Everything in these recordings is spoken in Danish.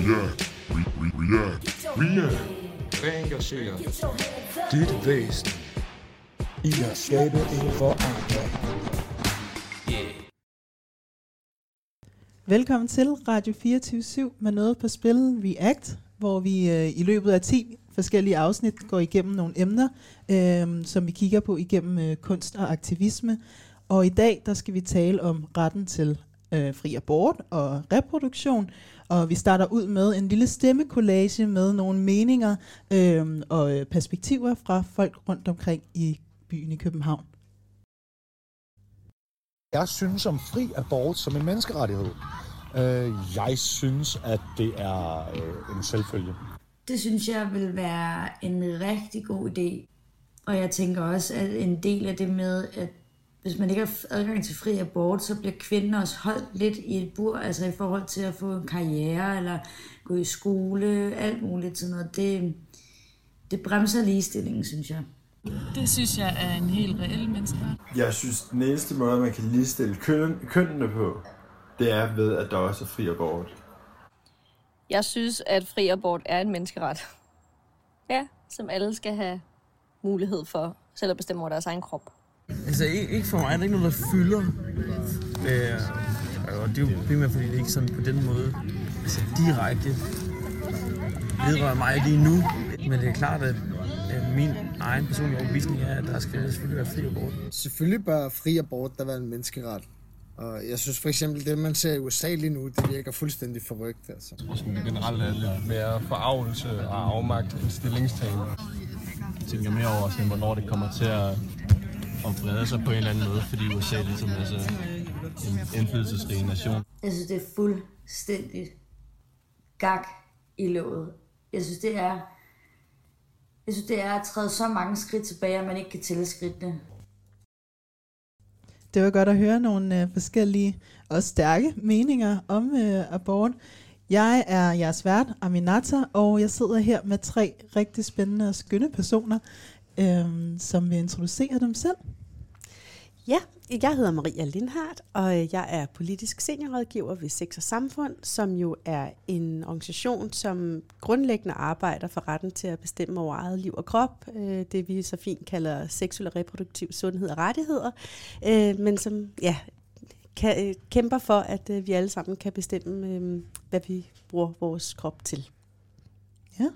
React. Re- re- react. React. Reengagere dit væsen i at skabe en forandring. Velkommen til Radio 24 med noget på spil React, hvor vi øh, i løbet af 10 forskellige afsnit går igennem nogle emner, øh, som vi kigger på igennem øh, kunst og aktivisme. Og i dag der skal vi tale om retten til øh, fri abort og reproduktion. Og vi starter ud med en lille stemmekollage med nogle meninger øh, og perspektiver fra folk rundt omkring i byen i København. Jeg synes om fri abort som en menneskerettighed. Øh, Jeg synes, at det er øh, en selvfølge. Det synes jeg vil være en rigtig god idé. Og jeg tænker også, at en del af det med, at hvis man ikke har adgang til fri abort, så bliver kvinden også holdt lidt i et bur, altså i forhold til at få en karriere, eller gå i skole, alt muligt sådan noget. Det, det bremser ligestillingen, synes jeg. Det synes jeg er en helt reel menneskeret. Jeg synes, den eneste måde, man kan ligestille køn, kønnene på, det er ved, at der også er fri abort. Jeg synes, at fri abort er en menneskeret. Ja, som alle skal have mulighed for selv at bestemme over deres egen krop. Altså ikke, ikke for mig er der ikke noget, der fylder. Øh, og det er jo primært, fordi det ikke sådan på den måde altså direkte vedrører mig lige nu. Men det er klart, at, at min egen personlige overbevisning er, at der skal selvfølgelig være fri abort. Selvfølgelig bør fri abort der være en menneskeret. Og jeg synes for eksempel, det man ser i USA lige nu, det virker fuldstændig forrygt. Altså. Sådan generelt er lidt mere forarvelse og afmagt end stillingstagen. Jeg tænker mere over, sådan, hvornår det kommer til at, at brede sig på en eller anden måde, fordi USA ligesom er så en indflydelsesrig nation. Jeg synes, det er fuldstændig gak i låget. Jeg synes, det er... Jeg synes, det er at træde så mange skridt tilbage, at man ikke kan tælle skridtene. Det var godt at høre nogle øh, forskellige og stærke meninger om øh, abort. Jeg er jeres vært, Aminata, og jeg sidder her med tre rigtig spændende og skønne personer, øh, som vil introducere dem selv. Ja, jeg hedder Maria Lindhardt, og jeg er politisk seniorrådgiver ved Sex og Samfund, som jo er en organisation, som grundlæggende arbejder for retten til at bestemme over eget liv og krop. øh, Det vi så fint kalder seksuel og reproduktiv sundhed og rettigheder, øh, men som ja, kan, øh, kæmper for, at øh, vi alle sammen kan bestemme, øh, hvad vi bruger vores krop til. Ja.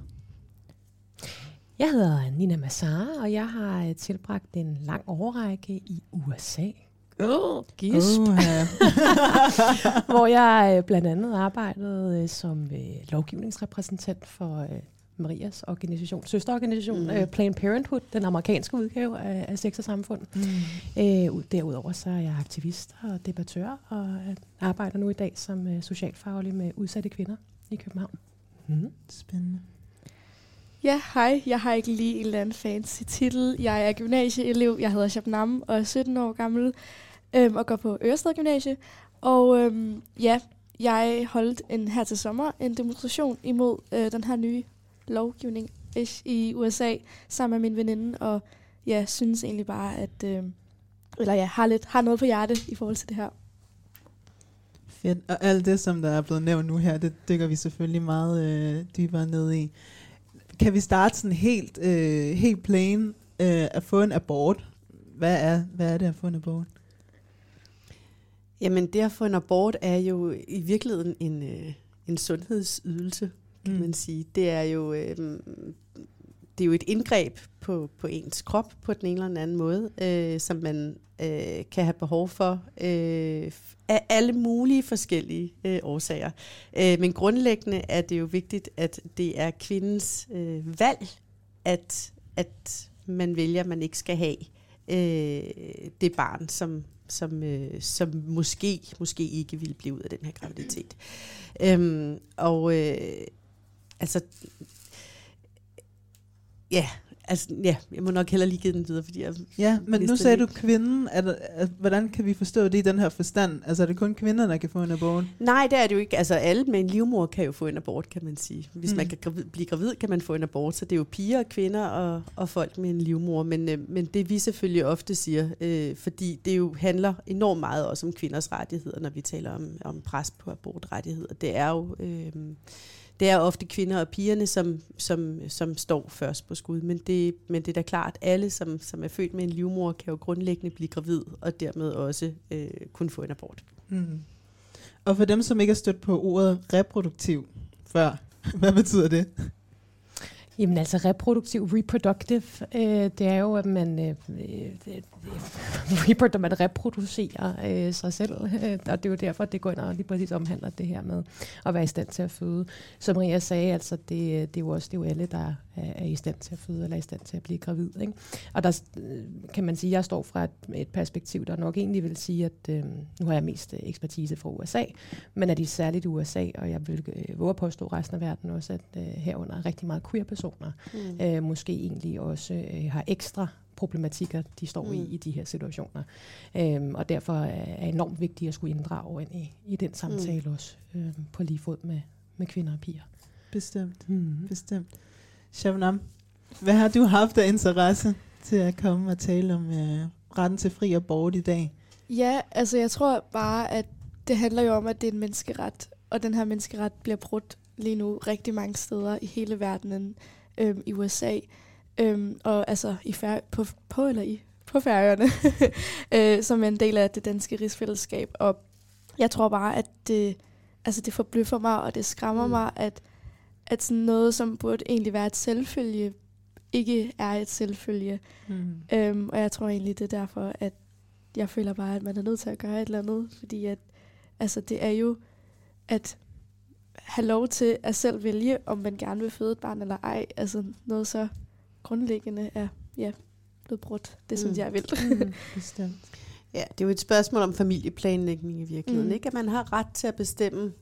Jeg hedder Nina Massara, og jeg har øh, tilbragt en lang overrække i USA. Oh, gisp. Uha. Hvor jeg øh, blandt andet arbejdede øh, som lovgivningsrepræsentant for Marias organisation, søsterorganisation, Mm. Planned Parenthood, den amerikanske udgave af, af Sex og Samfund. Mm. Ud- derudover så er jeg aktivist og debattør, og arbejder nu i dag som socialfaglig med udsatte kvinder i København. Mm. Spændende. Ja, hej. Jeg har ikke lige en eller anden fancy titel. Jeg er gymnasieelev. Jeg hedder Shabnam og er 17 år gammel øhm, og går på Ørestad Gymnasie. Og øhm, ja, jeg holdt en her til sommer en demonstration imod øh, den her nye lovgivning ish, i USA sammen med min veninde. Og ja, synes egentlig bare, at øh, eller ja, har, lidt, har noget på hjerte i forhold til det her. Fedt. Og alt det, som der er blevet nævnt nu her, det dykker vi selvfølgelig meget øh, dybere ned i. Kan vi starte sådan helt, øh, helt plain øh, at få en abort? Hvad er, hvad er det at få en abort? Jamen det at få en abort er jo i virkeligheden en, øh, en sundhedsydelse, kan Mm. man sige. Det er jo, øh, det er jo et indgreb på, på ens krop på den ene eller den anden måde, øh, som man øh, kan have behov for øh, af alle mulige forskellige øh, årsager. Øh, men grundlæggende er det jo vigtigt, at det er kvindens øh, valg, at, at man vælger, at man ikke skal have øh, det barn, som, som, øh, som måske, måske ikke ville blive ud af den her graviditet. Øhm, og øh, altså, ja, altså, ja, jeg må nok hellere lige give den videre, fordi jeg Ja, men nu sagde du kvinden. Er der, er, hvordan kan vi forstå det i den her forstand? Altså er det kun kvinder, der kan få en abort? Nej, det er det jo ikke. Altså alle med en livmor kan jo få en abort, kan man sige. Hvis mm. man kan gravid, blive gravid, kan man få en abort. Så det er jo piger og kvinder og, og folk med en livmor. Men, øh, men det vi selvfølgelig ofte siger, øh, fordi det jo handler enormt meget også om kvinders rettigheder, når vi taler om, om pres på abortrettigheder, det er jo... Øh, det er ofte kvinder og pigerne, som, som, som står først på skud. Men det, men det er da klart, at alle, som, som er født med en livmor, kan jo grundlæggende blive gravid, og dermed også øh, kunne få en abort. Mm. Og for dem, som ikke har stødt på ordet reproduktiv før, hvad betyder det? Jamen altså reproduktiv, reproductive, øh, det er jo, at man, øh, øh, reprodu- man reproducerer øh, sig selv, øh, og det er jo derfor, at det går ind og lige præcis omhandler det her med at være i stand til at føde. Som Maria sagde, altså det, det er jo også det er jo alle, der er, er i stand til at føde, eller er i stand til at blive gravid. Ikke? Og der øh, kan man sige, at jeg står fra et, et perspektiv, der nok egentlig vil sige, at øh, nu har jeg mest øh, ekspertise fra USA, men at de særligt i USA, og jeg vil øh, våge påstå resten af verden også, at øh, herunder er rigtig meget queer personer, mm. øh, måske egentlig også øh, har ekstra problematikker, de står mm. i i de her situationer. Øhm, og derfor er det enormt vigtigt at skulle inddrage ind i, i den samtale mm. også, øh, på lige fod med, med kvinder og piger. Bestemt, mm. bestemt. Shabnam, hvad har du haft af interesse til at komme og tale om øh, retten til fri abort i dag? Ja, altså jeg tror bare, at det handler jo om, at det er en menneskeret, og den her menneskeret bliver brudt lige nu rigtig mange steder i hele verdenen, øhm, i USA, øhm, og altså i fær- på, på eller i på færøerne, øh, som er en del af det danske rigsfællesskab. Og jeg tror bare, at det, altså det forbløffer mig, og det skræmmer mm. mig, at, at sådan noget, som burde egentlig være et selvfølge, ikke er et selvfølge. Mm. Øhm, og jeg tror egentlig, det er derfor, at jeg føler bare, at man er nødt til at gøre et eller andet, fordi at, altså det er jo at have lov til at selv vælge, om man gerne vil føde et barn eller ej. Altså noget så grundlæggende er ja, blevet brudt. Det synes Mm. jeg vil. Mm, bestemt. Ja, det er jo et spørgsmål om familieplanlægning i virkeligheden. Mm. Mm. Ikke? At man har ret til at bestemme,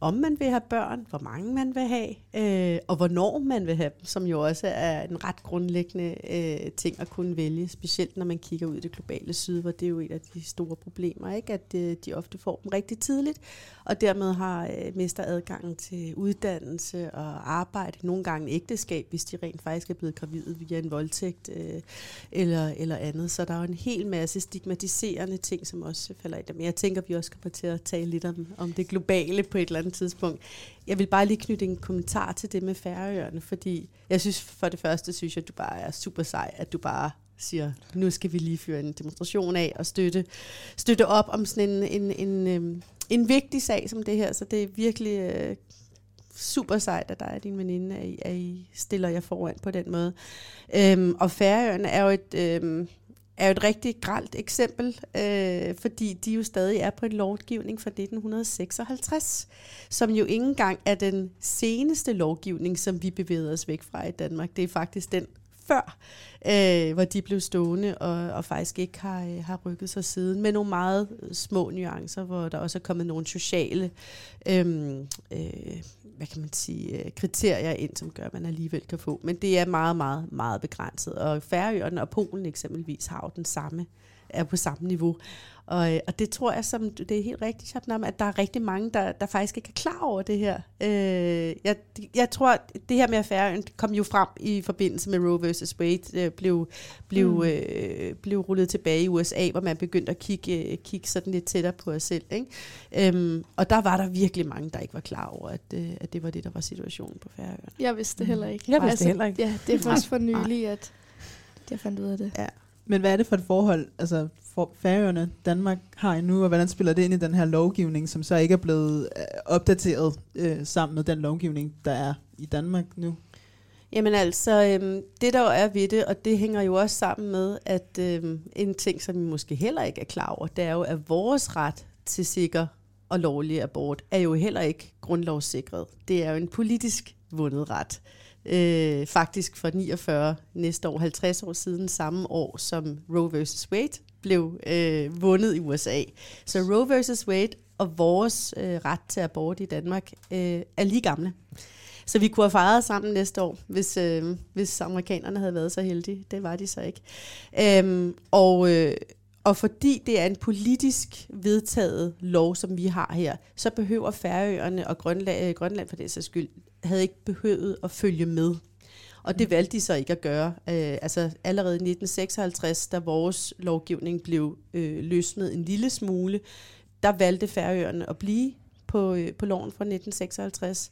om man vil have børn, hvor mange man vil have, øh, og hvornår man vil have dem, som jo også er en ret grundlæggende øh, ting at kunne vælge, specielt når man kigger ud i det globale syd, hvor det er jo et af de store problemer, ikke? at øh, de ofte får dem rigtig tidligt, og dermed har øh, mister adgangen til uddannelse og arbejde, nogle gange ægteskab, hvis de rent faktisk er blevet gravide via en voldtægt øh, eller, eller andet. Så der er jo en hel masse stigmatiserende ting, som også falder i det. Men jeg tænker, vi også kommer til at tale lidt om, om det globale på et eller andet tidspunkt. Jeg vil bare lige knytte en kommentar til det med Færøerne, fordi jeg synes for det første, synes jeg, at du bare er super sej, at du bare siger, nu skal vi lige føre en demonstration af og støtte, støtte op om sådan en, en, en, en, en vigtig sag som det her. Så det er virkelig øh, super sejt, at der er din veninde, at I, at I stiller jer foran på den måde. Øhm, og Færøerne er jo et... Øh, er jo et rigtig gralt eksempel, øh, fordi de jo stadig er på en lovgivning fra 1956, som jo ikke engang er den seneste lovgivning, som vi bevæger os væk fra i Danmark. Det er faktisk den før, øh, hvor de blev stående og, og faktisk ikke har, øh, har rykket sig siden, med nogle meget øh, små nuancer, hvor der også er kommet nogle sociale øh, øh, hvad kan man sige, øh, kriterier ind, som gør, at man alligevel kan få. Men det er meget, meget, meget begrænset. Og Færøerne og Polen eksempelvis har jo den samme, er på samme niveau. Og, øh, og det tror jeg, som det er helt rigtigt, Shabnam, at der er rigtig mange, der, der faktisk ikke er klar over det her. Øh, jeg, jeg tror, at det her med affæren kom jo frem i forbindelse med Roe vs. Wade, øh, blev, blev, Mm. mm. øh, blev rullet tilbage i USA, hvor man begyndte at kigge, øh, kigge sådan lidt tættere på os selv. Ikke? Øhm, og der var der virkelig mange, der ikke var klar over, at, øh, at det var det, der var situationen på Færøerne. Jeg vidste det heller ikke. Jeg vidste det heller ikke. Ja, det er først for nylig, at jeg fandt ud af det. Ja. Men hvad er det for et forhold, altså for Færøerne, Danmark har endnu, og hvordan spiller det ind i den her lovgivning, som så ikke er blevet øh, opdateret øh, sammen med den lovgivning, der er i Danmark nu? Jamen altså, øhm, det der jo er ved det, og det hænger jo også sammen med, at øhm, en ting, som vi måske heller ikke er klar over, det er jo, at vores ret til sikker og lovlig abort er jo heller ikke grundlovssikret. Det er jo en politisk vundet ret. Øh, Øh, faktisk for 49 næste år, 50 år siden, samme år som Roe vs. Wade blev øh, vundet i USA. Så Roe vs. Wade og vores øh, ret til abort i Danmark øh, er lige gamle. Så vi kunne have fejret sammen næste år, hvis, øh, hvis amerikanerne havde været så heldige. Det var de så ikke. Øhm, og, øh, og fordi det er en politisk vedtaget lov, som vi har her, så behøver Færøerne og Grønland, øh, Grønland for det sags skyld, havde ikke behøvet at følge med. Og det valgte de så ikke at gøre. Øh, altså allerede i 1956, da vores lovgivning blev øh, løsnet en lille smule, der valgte Færøerne at blive på, øh, på loven fra 1956.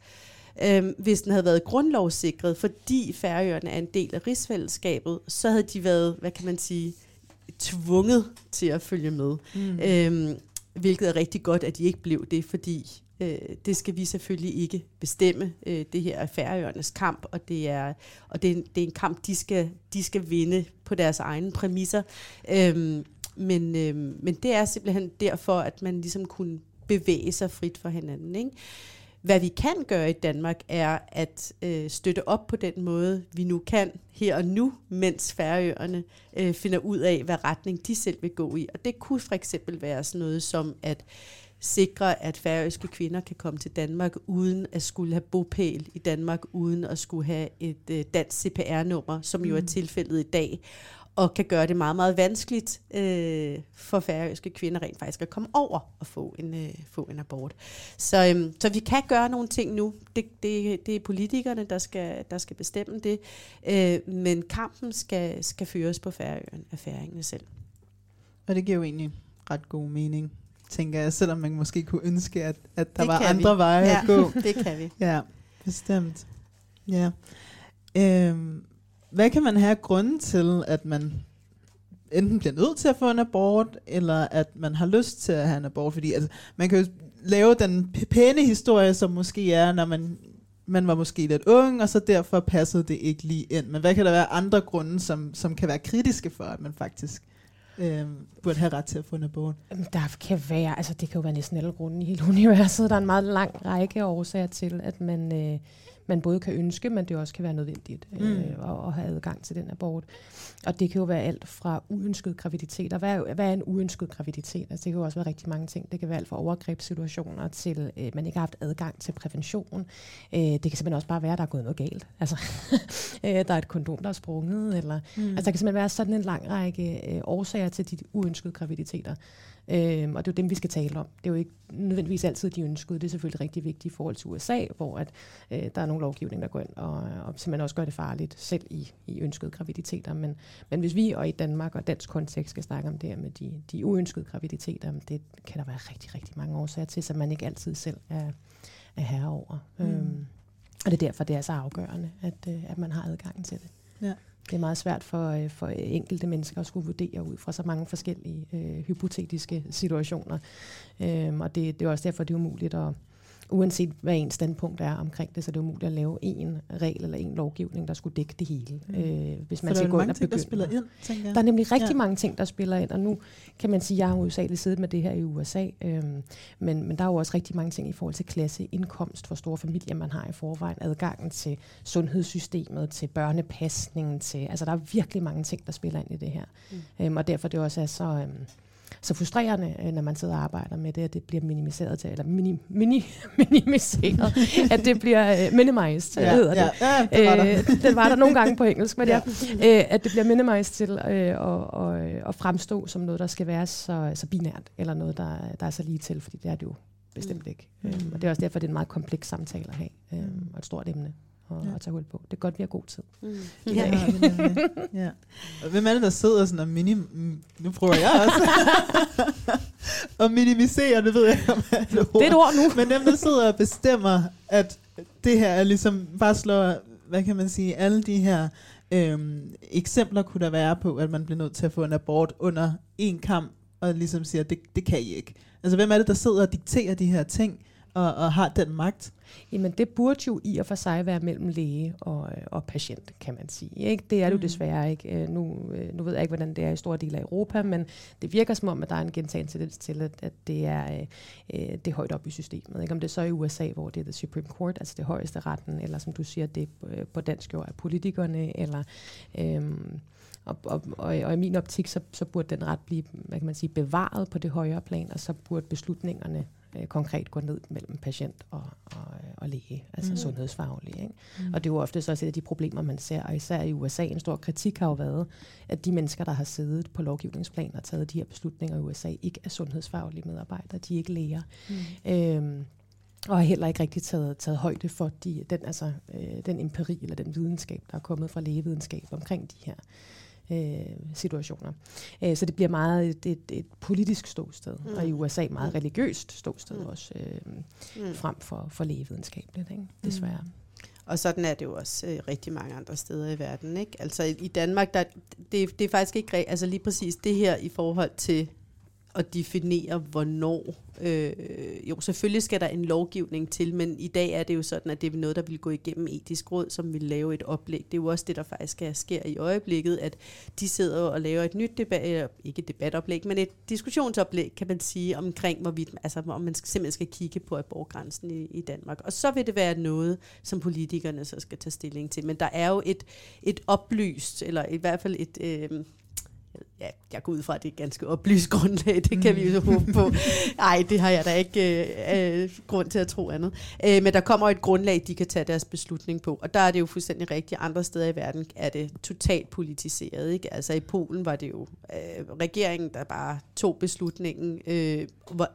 Øhm, hvis den havde været grundlovssikret, fordi Færøerne er en del af rigsfællesskabet, så havde de været, hvad kan man sige, tvunget til at følge med. Mm. Øhm, hvilket er rigtig godt, at de ikke blev det, fordi øh, det skal vi selvfølgelig ikke bestemme. Øh, det her er Færøernes kamp, og det er, og det er, en, det er en kamp, de skal, de skal vinde på deres egne præmisser. Øh, men, øh, men det er simpelthen derfor, at man ligesom kunne bevæge sig frit for hinanden. Ikke? Hvad vi kan gøre i Danmark er at øh, støtte op på den måde, vi nu kan her og nu, mens Færøerne øh, finder ud af, hvad retning de selv vil gå i. Og det kunne for eksempel være sådan noget som at sikre, at færøske kvinder kan komme til Danmark uden at skulle have bopæl i Danmark, uden at skulle have et øh, dansk CPR-nummer, som jo er Mm. tilfældet i dag, og kan gøre det meget, meget vanskeligt øh, for færøske kvinder rent faktisk at komme over og få en, øh, få en abort. Så, øhm, så vi kan gøre nogle ting nu. Det, det, det er politikerne, der skal, der skal bestemme det. Øh, men kampen skal, skal føres på Færøerne af færingene selv. Og det giver jo egentlig ret god mening, tænker jeg, selvom man måske kunne ønske, at, at der Det var andre vi. veje Ja, at gå. det kan vi. Ja, bestemt. Ja. Øhm, hvad kan man have grunden til, at man enten bliver nødt til at få en abort, eller at man har lyst til at have en abort? Fordi altså, man kan jo lave den pæne historie, som måske er, når man, man var måske lidt ung, og så derfor passede det ikke lige ind. Men hvad kan der være andre grunde, som, som kan være kritiske for, at man faktisk øhm, burde have ret til at få en abort? Jamen, Der kan være, altså det kan jo være næsten alle grunde i hele universet. Der er en meget lang række årsager til, at man, øh, man både kan ønske, men det også kan være nødvendigt øh, Mm. at, at have adgang til den abort. Og det kan jo være alt fra uønskede graviditeter. Hvad er, hvad er en uønsket graviditet? Altså, det kan jo også være rigtig mange ting. Det kan være alt fra overgrebssituationer til, øh, man ikke har haft adgang til prævention. Øh, det kan simpelthen også bare være, at der er gået noget galt. Altså, øh, der er et kondom, der er sprunget. Eller, Mm. Altså, der kan simpelthen være sådan en lang række øh, årsager til de uønskede graviditeter. Øhm, og det er jo dem, vi skal tale om. Det er jo ikke nødvendigvis altid de ønskede. Det er selvfølgelig rigtig vigtigt i forhold til USA, hvor at, øh, der er nogle lovgivning, der går ind og, og simpelthen også gør det farligt, selv i, i ønskede graviditeter. Men, men hvis vi og i Danmark og dansk kontekst skal snakke om det her med de, de uønskede graviditeter, det kan der være rigtig, rigtig mange årsager til, som man ikke altid selv er, er herre over. Mm. Øhm, og det er derfor, det er så afgørende, at, øh, at man har adgang til det. Ja. Det er meget svært for, øh, for enkelte mennesker at skulle vurdere ud fra så mange forskellige øh, hypotetiske situationer. Øhm, og det, det er også derfor, det er umuligt at, uanset hvad ens standpunkt er omkring det, så det er umuligt at lave en regel eller en lovgivning, der skulle dække det hele. Mm. Øh, hvis For man der er skal gå ind mange og ting, der spiller ind, tænker jeg. Der er nemlig rigtig Ja. mange ting, der spiller ind, og nu kan man sige, at jeg har hovedsageligt siddet med det her i USA, øhm, men, men der er jo også rigtig mange ting i forhold til klasse, indkomst, hvor store familier man har i forvejen, adgangen til sundhedssystemet, til børnepasningen, til, altså der er virkelig mange ting, der spiller ind i det her. Mm. Øhm, og derfor det også er så, øhm, så frustrerende, øh, når man sidder og arbejder med det, at det bliver minimiseret til, eller mini, mini, minimiseret, at det bliver øh, minimized, Ja, hedder ja, det. ja, det var der. Øh, den var der nogle gange på engelsk, men ja, Ja. at det bliver minimized til øh, at, at, at fremstå som noget, der skal være så, så binært, eller noget, der, der er så lige til, fordi det er det jo bestemt ikke. Mm. Og det er også derfor, det er en meget kompleks samtale at have, øhm, og et stort emne at, Ja. at tage hul på. Det er godt, vi har god tid. Mm. Ja, ja. Og hvem er det, der sidder sådan og mini... mm, Nu prøver jeg også. og minimisere, det ved jeg ikke, om er et ord. Det er et ord nu. Men dem, der sidder og bestemmer, at det her er ligesom bare slår, hvad kan man sige, alle de her øhm, eksempler kunne der være på, at man bliver nødt til at få en abort under en kamp, og ligesom siger, det, det kan I ikke. Altså, hvem er det, der sidder og dikterer de her ting, og, og har den magt? Jamen, det burde jo i og for sig være mellem læge og, øh, og patient, kan man sige. Ikke? Det er det jo Mm. desværre ikke. Øh, Nu, øh, nu ved jeg ikke, hvordan det er i store dele af Europa, men det virker som om, at der er en gentagen tendens til, at, at det, er, øh, øh, det er højt op i systemet. Ikke? Om det er så i USA, hvor det er the Supreme Court, altså det højeste retten, eller som du siger, det er øh, på dansk jo er politikerne, eller... Øhm, og, og, og, og i min optik, så, så burde den ret blive hvad kan man sige, bevaret på det højere plan, og så burde beslutningerne øh, konkret gå ned mellem patient og, og, og læge, altså Mm. sundhedsfaglige. Ikke? Mm. Og det er jo ofte så også et af de problemer, man ser, og især i USA, en stor kritik har jo været, at de mennesker, der har siddet på lovgivningsplan og taget de her beslutninger i USA, ikke er sundhedsfaglige medarbejdere, de er ikke læger. Mm. Øhm, og har heller ikke rigtig taget, taget højde for de, den, altså, øh, den empiri eller den videnskab, der er kommet fra lægevidenskab omkring de her øh, situationer. Øh, så det bliver meget et, et, et politisk ståsted, mm. og i USA meget Mm. religiøst ståsted Mm. også, øh, Mm. frem for, for lægevidenskabeligt, ikke? desværre. Og sådan er det jo også øh, rigtig mange andre steder i verden. Ikke? Altså i, i Danmark, der, det, det er faktisk ikke altså lige præcis det her i forhold til at definere, hvornår. Øh, jo, selvfølgelig skal der en lovgivning til, men i dag er det jo sådan, at det er noget, der vil gå igennem etisk råd, som vil lave et oplæg. Det er jo også det, der faktisk sker i øjeblikket, at de sidder og laver et nyt debat, ikke et debatoplæg, men et diskussionsoplæg, kan man sige, omkring, hvorvidt, altså, om man simpelthen skal kigge på abortgrænsen i, i Danmark. Og så vil det være noget, som politikerne så skal tage stilling til. Men der er jo et, et oplyst, eller i hvert fald et... Øh, ja, jeg går ud fra, at det er et ganske oplyst grundlag, det kan vi jo håbe på. Nej, det har jeg da ikke øh, øh, grund til at tro andet. Øh, men der kommer et grundlag, de kan tage deres beslutning på, og der er det jo fuldstændig rigtigt. Andre steder i verden er det totalt politiseret. Ikke? Altså i Polen var det jo øh, regeringen, der bare tog beslutningen, øh,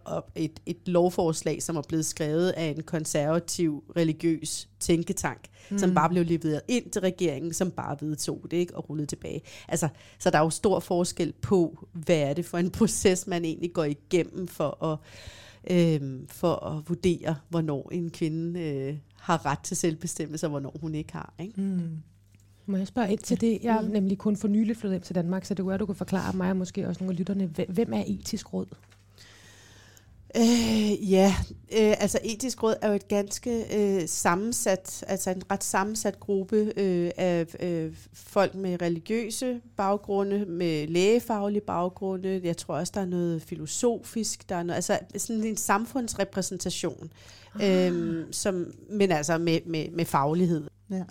og et, et lovforslag, som er blevet skrevet af en konservativ, religiøs tænketank, mm. som Mm. bare blev leveret ind til regeringen, som bare vedtog det ikke, og rullede tilbage. Altså, så der er jo stor forskel på, hvad er det for en proces, man egentlig går igennem for at, øhm, for at vurdere, hvornår en kvinde øh, har ret til selvbestemmelse, og hvornår hun ikke har. Ikke? Mm. Må jeg spørge ind til det? Jeg er nemlig kun for nylig flyttet hjem til Danmark, så det kunne være, du kunne forklare mig og måske også nogle af lytterne, hvem- hvem er etisk råd? Øh, ja, øh, altså etisk råd er jo et ganske øh, sammensat, altså en ret sammensat gruppe øh, af øh, folk med religiøse baggrunde, med lægefaglige baggrunde. Jeg tror også, der er noget filosofisk, der er noget, altså sådan en samfundsrepræsentation, øh, som, men altså med, med, med faglighed. Ja.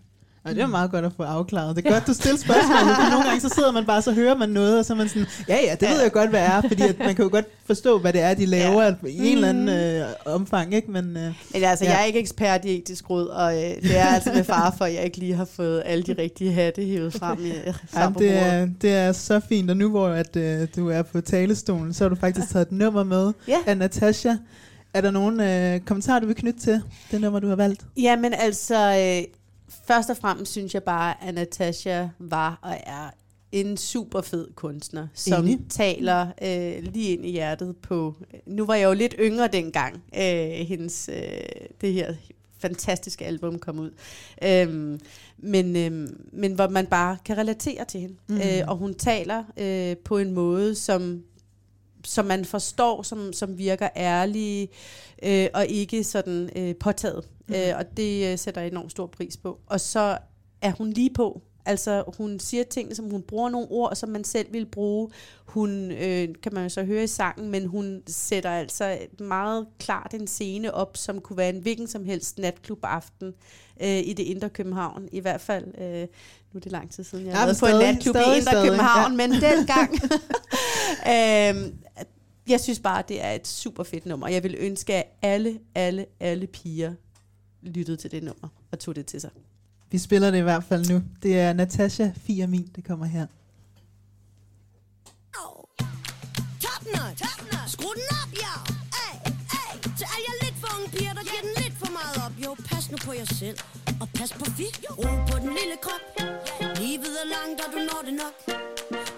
Og det er meget godt at få afklaret. Det er godt, du stiller spørgsmål, for nogle gange så sidder man bare, så hører man noget, og så er man sådan, ja ja, det ved jeg godt, hvad er, fordi at man kan jo godt forstå, hvad det er, de laver ja. i en eller anden øh, omfang, ikke? Men, øh, Men altså, ja. jeg er ikke ekspert i etisk råd, og øh, det er altså med far for, at jeg ikke lige har fået alle de rigtige hatte hævet frem, i, Ja, frem på det, er, det er så fint, og nu hvor at, øh, du er på talestolen, så har du faktisk taget et nummer med Ja. af Natasha. Er der nogen øh, kommentarer, du vil knytte til det nummer, du har valgt? Jamen altså, øh, først og fremmest synes jeg bare, at Natasha var og er en super fed kunstner, som Enig. taler øh, lige ind i hjertet på... Nu var jeg jo lidt yngre dengang, øh, hendes, øh, det her fantastiske album kom ud. Øhm, men, øhm, men hvor man bare kan relatere til hende. Mm. Øh, og hun taler øh, på en måde, som som man forstår, som, som virker ærlige øh, og ikke sådan øh, påtaget. Mm. Øh, og det øh, sætter jeg enormt stor pris på. Og så er hun lige på. Altså, hun siger ting, som hun bruger nogle ord, som man selv vil bruge. Hun, øh, kan man jo så høre i sangen, men hun sætter altså meget klart en scene op, som kunne være en hvilken som helst natklubaften øh, i det indre København. I hvert fald, øh, nu er det lang tid siden, jeg Ja, har men været på en natklub i indre stadig, København, ja. men dengang... øhm, jeg synes bare, det er et super fedt nummer. Jeg vil ønske, at alle, alle, alle piger lyttede til det nummer og tog det til sig. Vi spiller det i hvert fald nu. Det er Natasha Fiamin, det kommer her. Top notch. Skru den op, ja. Ay, ay. Til alle jer lidt for unge piger, der giver den lidt for meget op. Jo, pas nu på jer selv. Og pas på fit. Ro på den lille krop. Livet er langt, og du når det nok.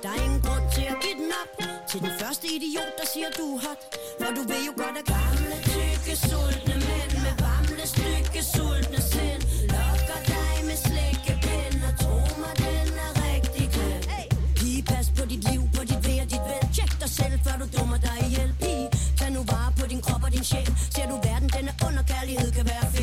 Der er ingen grund til at give den op. Til den første idiot, der siger, du er hot. For du ved jo godt, at gamle, tykke, sultne mænd med varmle, stykke, sultne sind lokker dig med slikkepind. Og tro mig, den er rigtig grim. Pige, pas på dit liv, på dit ved og dit vel. Tjek dig selv, før du dummer dig ihjel. Pige, tag nu vare på din krop og din sjæl. Ser du verden, den er under kærlighed, kan være fæl.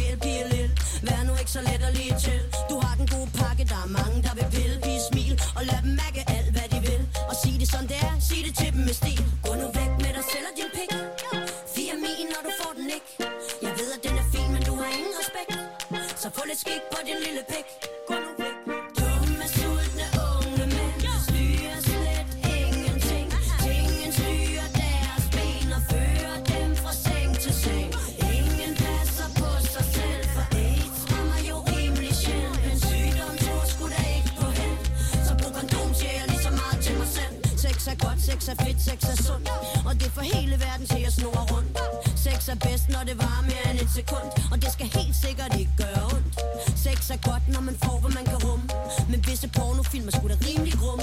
Din lille pik. Gå nu væk. Dumme, sultne unge mænd styrer slet ingenting. Tingen styrer deres ben og fører dem fra seng til seng. Ingen passer på sig selv, for AIDS rammer jo rimelig sjældent. En sygdom tror sgu da ikke på held. Så brug kondom, siger jeg lige så meget til mig selv. Sex er godt, sex er fedt, sex er sundt. Og det får hele verden til at snurre rundt. Sex er bedst, når det varer mere end et sekund. Og det skal helt sikkert ikke gøre ondt. Sex godt, når man får, hvad man kan rumme. Men visse pornofilm er sgu da rimelig grum.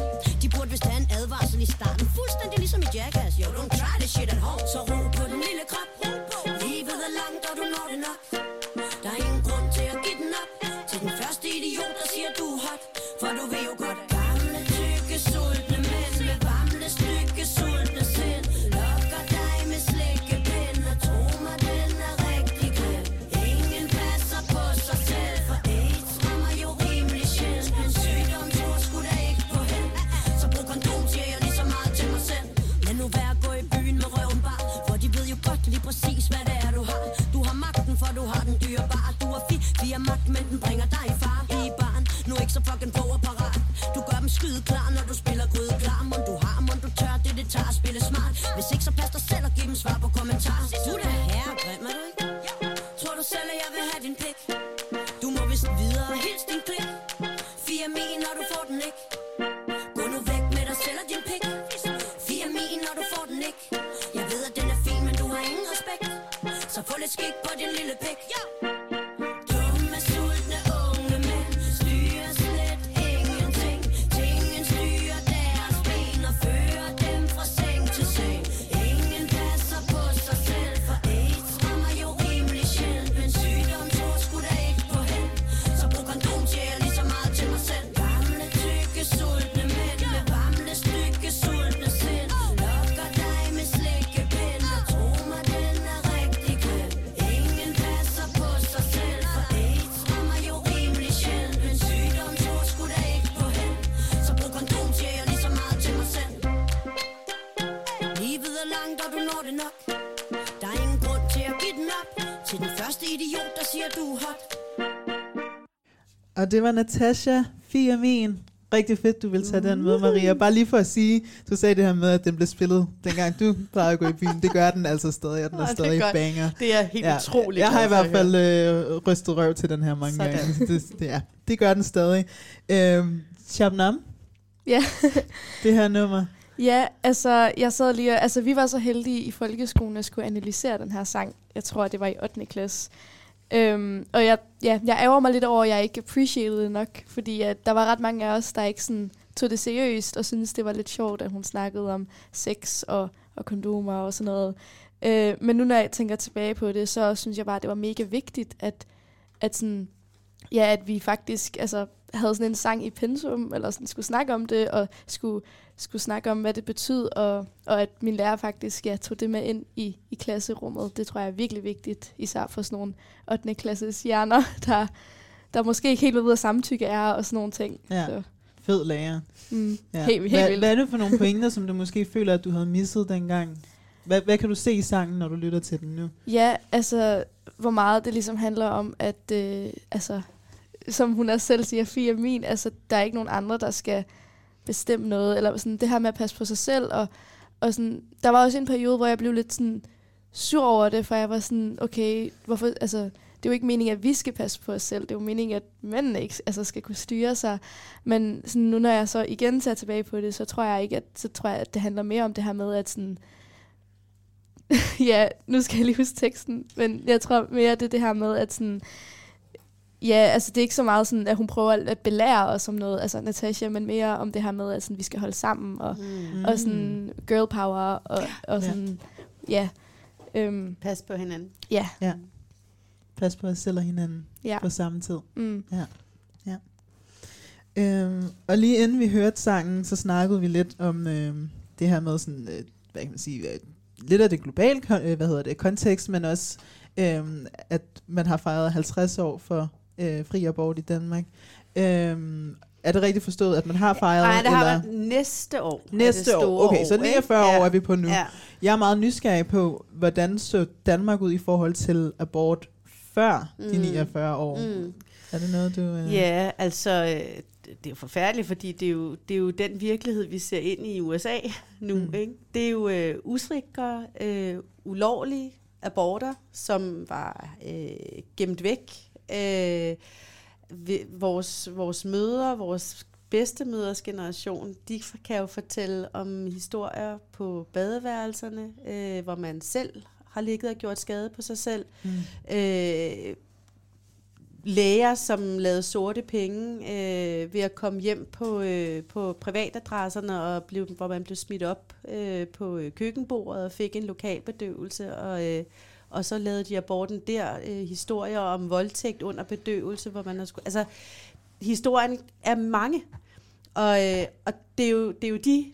Og det var Natasha Fiamin. Rigtig fedt, du vil tage den med, Maria. Bare lige for at sige, du sagde det her med, at den blev spillet, dengang du plejede at gå i byen. Det gør den altså stadig, og den er det er stadig godt. banger. Det er helt utroligt Jeg har i hvert fald øh, rystet røv til den her mange Sådan. gange. Det, det, ja, det gør den stadig. Øhm, Shabnam, Ja. det her nummer. Ja, altså, jeg sad lige og, altså, vi var så heldige i folkeskolen at skulle analysere den her sang. Jeg tror, det var i 8. klasse. Øhm, og jeg, ja, jeg ærger mig lidt over, at jeg ikke appreciated det nok, fordi at der var ret mange af os, der ikke sådan tog det seriøst, og syntes, det var lidt sjovt, at hun snakkede om sex og, og kondomer og sådan noget. Øh, men nu når jeg tænker tilbage på det, så synes jeg bare, at det var mega vigtigt, at, at sådan, ja, at vi faktisk altså, havde sådan en sang i pensum, eller sådan skulle snakke om det, og skulle, skulle snakke om, hvad det betød, og, og at min lærer faktisk ja, tog det med ind i, i klasserummet. Det tror jeg er virkelig vigtigt, især for sådan nogle 8. klasses hjerner, der, der måske ikke helt ved, hvad samtykke er, og sådan nogle ting. Ja. Så. Fed lærer. Mm, Ja. helt- helt hvad, vildt. hvad er det for nogle pointer, som du måske føler, at du havde misset dengang? Hvad, hvad kan du se i sangen, når du lytter til den nu? Ja, altså, hvor meget det ligesom handler om, at, øh, altså, som hun også selv siger, Fia min, altså, der er ikke nogen andre, der skal bestemme noget, eller sådan, det her med at passe på sig selv, og, og sådan, der var også en periode, hvor jeg blev lidt sådan sur over det, for jeg var sådan, okay, hvorfor, altså, det er jo ikke meningen, at vi skal passe på os selv, det er jo meningen, at mændene ikke altså, skal kunne styre sig, men sådan, nu når jeg så igen tager tilbage på det, så tror jeg ikke, at, så tror jeg, at det handler mere om det her med, at sådan, ja, nu skal jeg lige huske teksten, men jeg tror mere, det er det her med, at sådan, ja, altså det er ikke så meget sådan, at hun prøver at belære os om noget, altså Natasha, men mere om det her med, at sådan, vi skal holde sammen, og, Mm. og sådan girl power, og, og Ja. sådan, ja. Øhm, Pas på hinanden. Ja. Ja. Pas på os selv og hinanden Ja. på samme tid. Mm. Ja. ja. Øhm, og lige inden vi hørte sangen, så snakkede vi lidt om øhm, det her med sådan, øh, hvad kan man sige, øh, lidt af det globale øh, hvad hedder det, kontekst, men også øhm, at man har fejret 50 år for øh, fri abort i Danmark. Øhm, er det rigtigt forstået, at man har fejret? Nej, det har eller? været næste år. Næste år. Okay, så år, ikke? 49 Ja. år er vi på nu. Ja. Jeg er meget nysgerrig på, hvordan så Danmark ud i forhold til abort før de Mm. 49 år. Mm. Er det noget, du... Øh... Ja, altså, øh, det er jo forfærdeligt, fordi det er jo, det er jo den virkelighed, vi ser ind i USA nu. Mm. Ikke? Det er jo øh, usikre, øh, ulovlige aborter, som var øh, gemt væk. Øh, vores, vores mødre, vores bedstemøders generation, de kan jo fortælle om historier på badeværelserne, øh, hvor man selv har ligget og gjort skade på sig selv. Mm. Øh, læger, som lavede sorte penge øh, ved at komme hjem på, øh, på privatadresserne, og blev, hvor man blev smidt op øh, på øh, køkkenbordet og fik en lokal bedøvelse, og, øh, og så lavede de aborten der. Øh, historier om voldtægt under bedøvelse, hvor man har skulle... Altså, historien er mange, og, øh, og det, er jo, det er jo de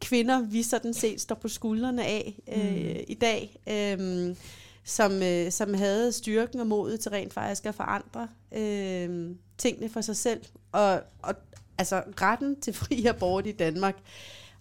kvinder, vi sådan set står på skuldrene af øh, Mm. i dag, øh, som, øh, som havde styrken og modet til rent faktisk at forandre øh, tingene for sig selv. Og, og altså retten til fri abort i Danmark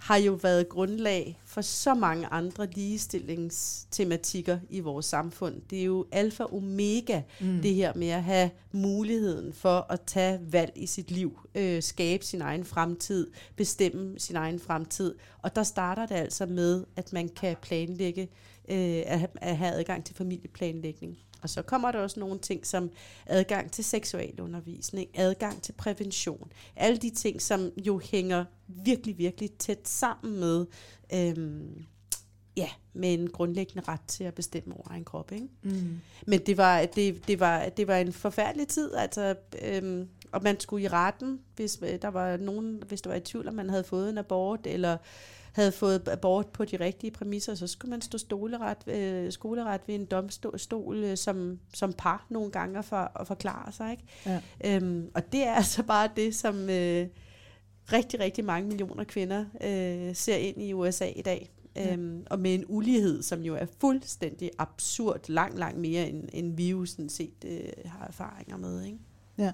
har jo været grundlag for så mange andre ligestillingstematikker i vores samfund. Det er jo alfa og omega, Mm. det her med at have muligheden for at tage valg i sit liv, øh, skabe sin egen fremtid, bestemme sin egen fremtid. Og der starter det altså med, at man kan planlægge, øh, at, at have adgang til familieplanlægning. Og så kommer der også nogle ting som adgang til seksualundervisning, adgang til prævention. Alle de ting, som jo hænger virkelig, virkelig tæt sammen med, øhm, ja, med en grundlæggende ret til at bestemme over egen krop. Ikke? Mm. Men det var, det, det, var, det var en forfærdelig tid, altså, øhm, og man skulle i retten, hvis øh, der var nogen, hvis der var i tvivl, om man havde fået en abort, eller havde fået abort på de rigtige præmisser, så skulle man stå stoleret, øh, skoleret ved en domstol øh, som, som par nogle gange for at forklare sig. Ikke? Ja. Øhm, og det er altså bare det, som øh, rigtig, rigtig mange millioner kvinder øh, ser ind i USA i dag. Ja. Øhm, og med en ulighed, som jo er fuldstændig absurd, langt, langt mere end, end vi jo sådan set øh, har erfaringer med. Ikke? Ja.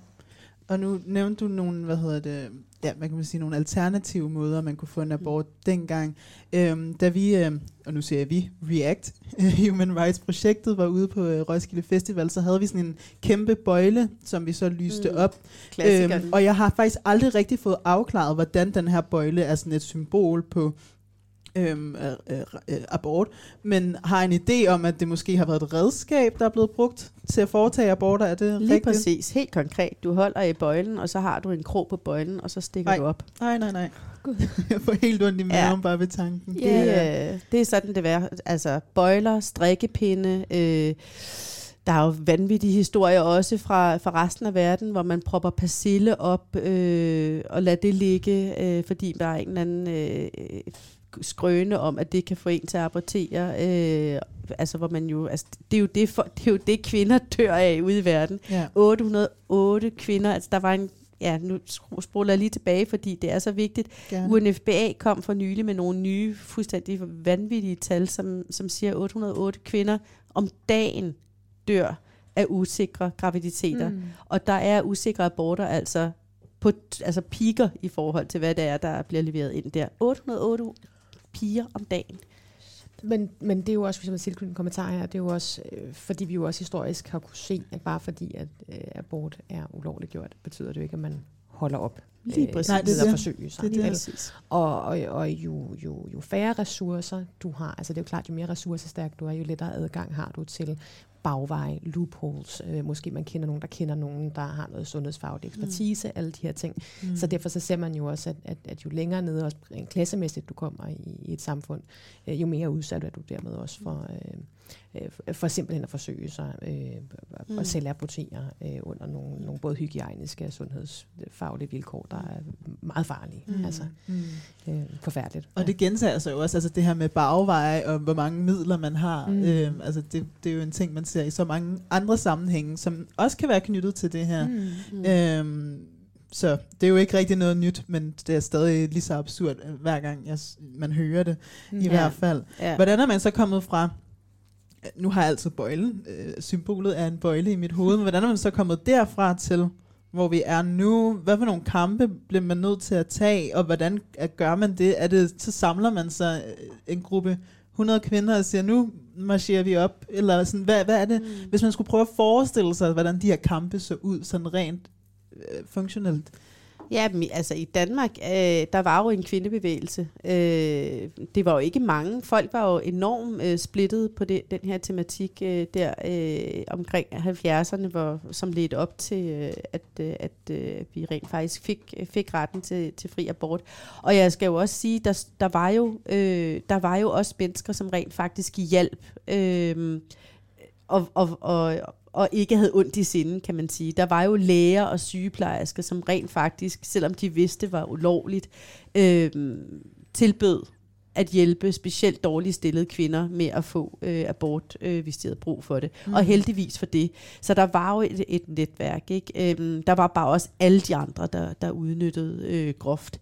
Og nu nævnte du nogle, hvad hedder det, ja, hvad kan man sige, nogle alternative måder, man kunne få en abort mm. dengang. Øhm, da vi, øhm, og nu siger jeg vi, React, Human Rights Projektet, var ude på øh, Roskilde Festival, så havde vi sådan en kæmpe bøjle, som vi så lyste Mm. mm. op. Klassikeren. og jeg har faktisk aldrig rigtig fået afklaret, hvordan den her bøjle er sådan et symbol på øhm, øh, øh, øh, abort, men har en idé om, at det måske har været et redskab, der er blevet brugt til at foretage aborter. Er det Lige rigtigt? præcis, helt konkret. Du holder i bøjlen, og så har du en krog på bøjlen, og så stikker Nej. du op. Nej, nej, nej. jeg får helt ondt i maven Ja. bare ved tanken. Det, øh, det er sådan, det er. Altså, bøjler, strikkepinde, øh, der er jo vanvittige historier også fra, fra resten af verden, hvor man propper persille op øh, og lader det ligge, øh, fordi der er en eller anden øh, skrøne om, at det kan få en til at abortere. Øh, altså, hvor man jo, altså, det, er jo det, for, det er jo det, kvinder dør af ude i verden. Ja. 808 kvinder, altså der var en Ja, nu spoler jeg lige tilbage, fordi det er så vigtigt. Gerne. UNFPA kom for nylig med nogle nye, fuldstændig vanvittige tal, som, som siger, at 808 kvinder om dagen dør af usikre graviditeter. Mm. Og der er usikre aborter altså på altså piker i forhold til, hvad det er, der bliver leveret ind der. 808 piger om dagen. Men, men det er jo også, hvis jeg må tilknytte en kommentar her, det er jo også, øh, fordi vi jo også historisk har kunne se, at bare fordi, at øh, abort er ulovligt gjort, betyder det jo ikke, at man holder op Lige præcis. Nej, Nej, det er det forsøge sig. Det er det. Og, og, og jo, jo, jo færre ressourcer du har, altså det er jo klart, jo mere ressourcestærk du er, jo lettere adgang har du til bagveje, loopholes. Øh, måske man kender nogen, der kender nogen, der har noget sundhedsfaglig ekspertise, mm. alle de her ting. Mm. Mm. Så derfor så ser man jo også, at, at, at jo længere nede, også klassemæssigt du kommer i, i et samfund, øh, jo mere udsat er du dermed også for, øh, øh, for simpelthen at forsøge sig øh, Mm. mm. at selv abortere øh, under nogle, nogle både hygiejniske og sundhedsfaglige vilkår, der er meget farlige. Mm. Altså, Mm. øh, forfærdeligt. Og det gentager sig jo også, altså det her med bagveje og hvor mange midler man har. Mm. Øhm, altså det, det er jo en ting, man ser i så mange andre sammenhænge, som også kan være knyttet til det her. Mm, mm. Øhm, så det er jo ikke rigtig noget nyt, men det er stadig lige så absurd, øh, hver gang jeg, man hører det, Mm. i Ja. hvert fald. Ja. Hvordan er man så kommet fra, nu har jeg altså bøjlen, øh, symbolet er en bøjle i mit hoved, men hvordan er man så kommet derfra til, hvor vi er nu? Hvad for nogle kampe bliver man nødt til at tage, og hvordan øh, gør man det? Er det så samler man sig øh, en gruppe 100 kvinder og siger, nu marcherer vi op, eller sådan, hvad, hvad er det? Mm. Hvis man skulle prøve at forestille sig, hvordan de her kampe så ud, sådan rent øh, funktionelt. Ja, men, altså i Danmark, øh, der var jo en kvindebevægelse. Øh, det var jo ikke mange. Folk var jo enormt øh, splittet på det, den her tematik øh, der øh, omkring 70'erne, hvor, som ledte op til, øh, at, øh, at øh, vi rent faktisk fik, øh, fik retten til, til fri abort. Og jeg skal jo også sige, der, der, var jo, øh, der var jo også mennesker, som rent faktisk hjalp. Øh, og, og, og, og ikke havde ondt i sinden, kan man sige. Der var jo læger og sygeplejersker, som rent faktisk, selvom de vidste var ulovligt, øh, tilbød at hjælpe specielt dårligt stillede kvinder med at få øh, abort, øh, hvis de havde brug for det. Mm. Og heldigvis for det. Så der var jo et, et netværk. Ikke? Øhm, der var bare også alle de andre, der, der udnyttede øh, groft.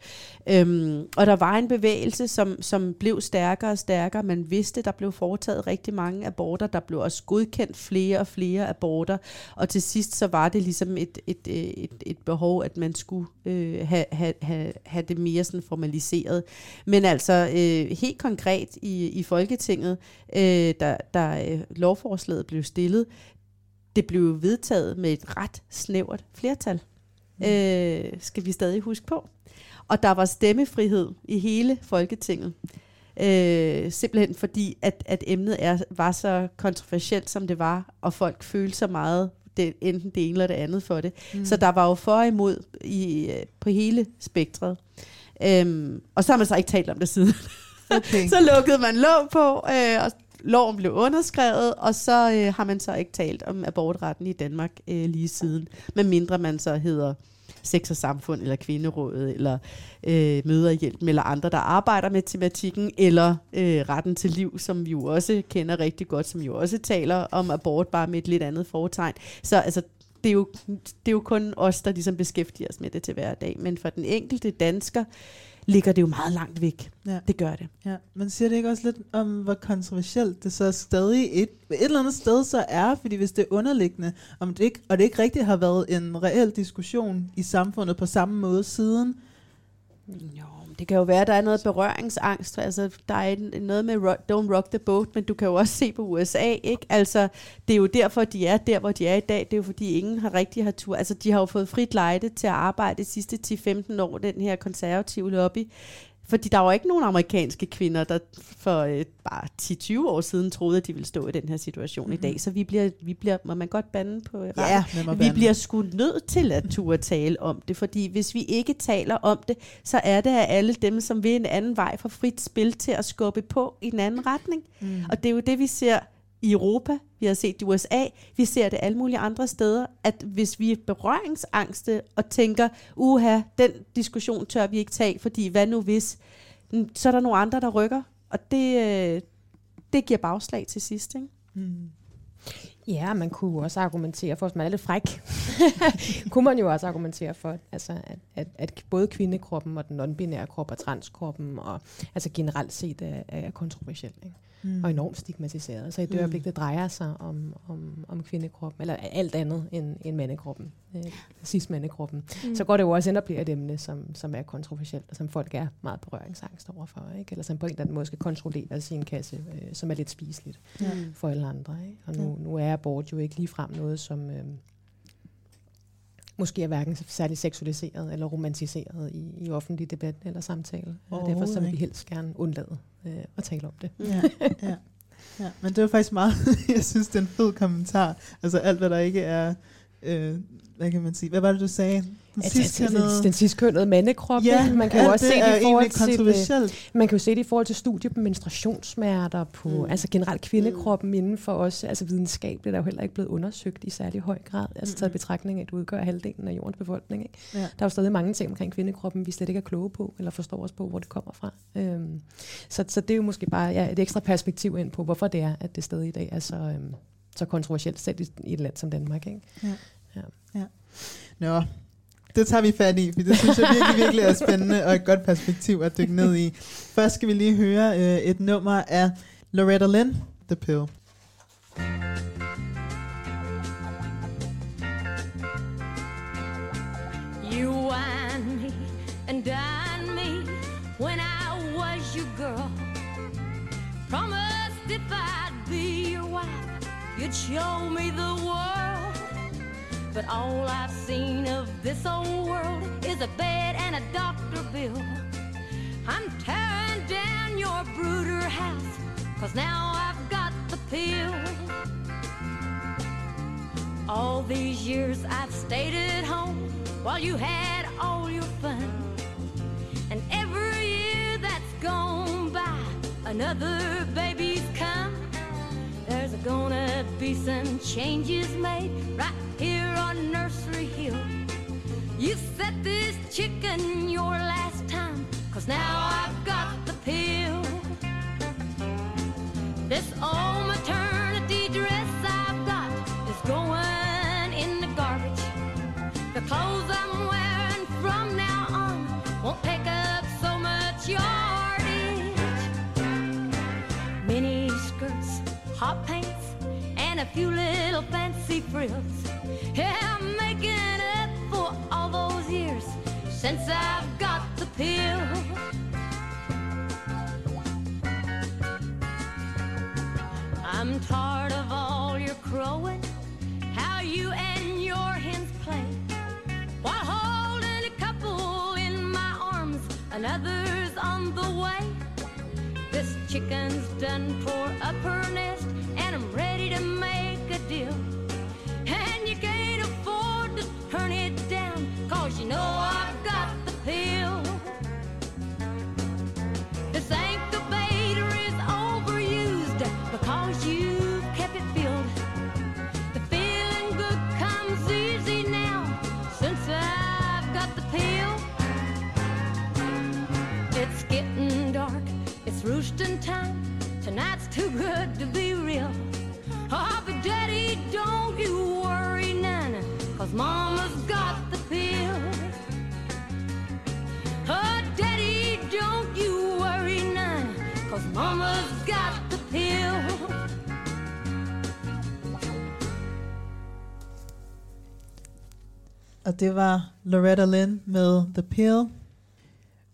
Øhm, og der var en bevægelse, som, som blev stærkere og stærkere. Man vidste, der blev foretaget rigtig mange aborter. Der blev også godkendt flere og flere aborter. Og til sidst så var det ligesom et, et, et, et, et behov, at man skulle øh, have, have, have, have det mere sådan formaliseret. Men altså øh, helt konkret i, i Folketinget, øh, da, da øh, lovforslaget blev stillet, det blev vedtaget med et ret snævert flertal. Mm. Øh, skal vi stadig huske på. Og der var stemmefrihed i hele Folketinget. Øh, simpelthen fordi, at, at emnet er, var så kontroversielt, som det var, og folk følte så meget det, enten det ene eller det andet for det. Mm. Mm. Så der var jo for og imod i, øh, på hele spektret. Øhm, og så har man så ikke talt om det siden. Okay. så lukkede man lov på, øh, og loven blev underskrevet, og så øh, har man så ikke talt om abortretten i Danmark øh, lige siden. Med mindre man så hedder Sex og Samfund, eller Kvinderådet, eller øh, Møderhjælpen, eller andre, der arbejder med tematikken, eller øh, Retten til Liv, som vi jo også kender rigtig godt, som jo også taler om abort, bare med et lidt andet foretegn. Så altså, det er, jo, det er jo kun os, der ligesom beskæftiger os med det til hverdag. Men for den enkelte dansker ligger det jo meget langt væk. Ja. Det gør det. Ja, men siger det ikke også lidt om, hvor kontroversielt det så stadig et, et eller andet sted så er, fordi hvis det er underliggende, om det ikke, og det ikke rigtig har været en reel diskussion i samfundet på samme måde siden. Jo, det kan jo være, at der er noget berøringsangst. Altså, der er noget med don't rock the boat, men du kan jo også se på USA, ikke? Altså, det er jo derfor, de er der, hvor de er i dag. Det er jo fordi, ingen har rigtig har tur. Altså, de har jo fået frit lejde til at arbejde de sidste 10-15 år, den her konservative lobby. Fordi der var ikke nogen amerikanske kvinder, der for øh, bare 10-20 år siden troede, at de ville stå i den her situation mm-hmm. i dag. Så vi bliver, vi bliver, må man godt bande på øh, Ja, Vi bande. bliver sgu nødt til at turde tale om det, fordi hvis vi ikke taler om det, så er det at alle dem, som vil en anden vej for frit spil til at skubbe på i en anden retning. Mm. Og det er jo det, vi ser i Europa, vi har set i USA, vi ser det alle mulige andre steder, at hvis vi er berøringsangste og tænker, uha, den diskussion tør vi ikke tage, fordi hvad nu hvis, mm, så er der nogle andre, der rykker, og det, øh, det giver bagslag til sidst. Ikke? Mm. Ja, man kunne jo også argumentere for, hvis man er lidt fræk, kunne man jo også argumentere for, altså, at, at, at både kvindekroppen og den non-binære krop og transkroppen, og altså generelt set er, er kontroversielt, ikke? Mm. Mm. og enormt stigmatiseret. Så i det Mm. øjeblik, det drejer sig om, om, om kvindekroppen, eller alt andet end, end mandekroppen, øh, cis-mandekroppen, Mm. mm. så går det jo også ind og bliver et emne, som, som er kontroversielt, og som folk er meget berøringsangst overfor, ikke? eller som på en eller anden måde skal kontrollere sin kasse, øh, som er lidt spiseligt Ja. for alle andre. Ikke? Og nu, nu er abort jo ikke ligefrem noget, som øh, måske er hverken særlig seksualiseret eller romantiseret i, i offentlig debat eller samtale. Og derfor så vil vi helst gerne undlade øh, at tale om det. Ja, ja. ja, men det var faktisk meget, jeg synes, det er en fed kommentar. Altså alt, hvad der ikke er, øh, hvad kan man sige, hvad var det, du sagde? Den sidskønnede- den sidstkønnede mandekrop. Ja, man kan jo også det se det i forhold til, øh, man kan jo se det i forhold til studier på menstruationssmerter, på mm. altså generelt kvindekroppen mm. inden for os, altså videnskabeligt er jo heller ikke blevet undersøgt i særlig høj grad, altså taget betragtning af, at du udgør halvdelen af jordens befolkning. Ikke? Ja. Der er jo stadig mange ting omkring kvindekroppen, vi slet ikke er kloge på, eller forstår os på, hvor det kommer fra. Øhm, så, så det er jo måske bare ja, et ekstra perspektiv ind på, hvorfor det er, at det stadig i dag er så, øhm, så kontroversielt, selv i, i et land som Danmark. Ikke? Ja. Ja. Ja. Nå, det tager vi fat i, for det synes jeg virkelig, virkelig er spændende og et godt perspektiv at dykke ned i. Først skal vi lige høre øh, et nummer af Loretta Lynn, The Pill. You you'd show me the world. But all I've seen of this old world is a bed and a doctor bill. I'm tearing down your brooder house, cause now I've got the pill. All these years I've stayed at home while you had all your fun. And every year that's gone by, another come. There's gonna be some changes made right here on Nursery Hill. You set this chicken your last time, cause now I've got the pill. This old maternity hot pants, and a few little fancy frills. Yeah, I'm making up for all those years since I've got the pill. I'm tired of all your crowing, how you and your hens play. While chicken's done tore up her nest, and I'm ready to make a deal. And you can't afford to turn it down, cause you know I've got the pill. Roosting time. Tonight's too good to be real. Oh, but daddy, don't you worry none, cause mama's got the pill. Oh, daddy, don't you worry none, cause mama's got the pill. Og det var Loretta Lynn med The Pill.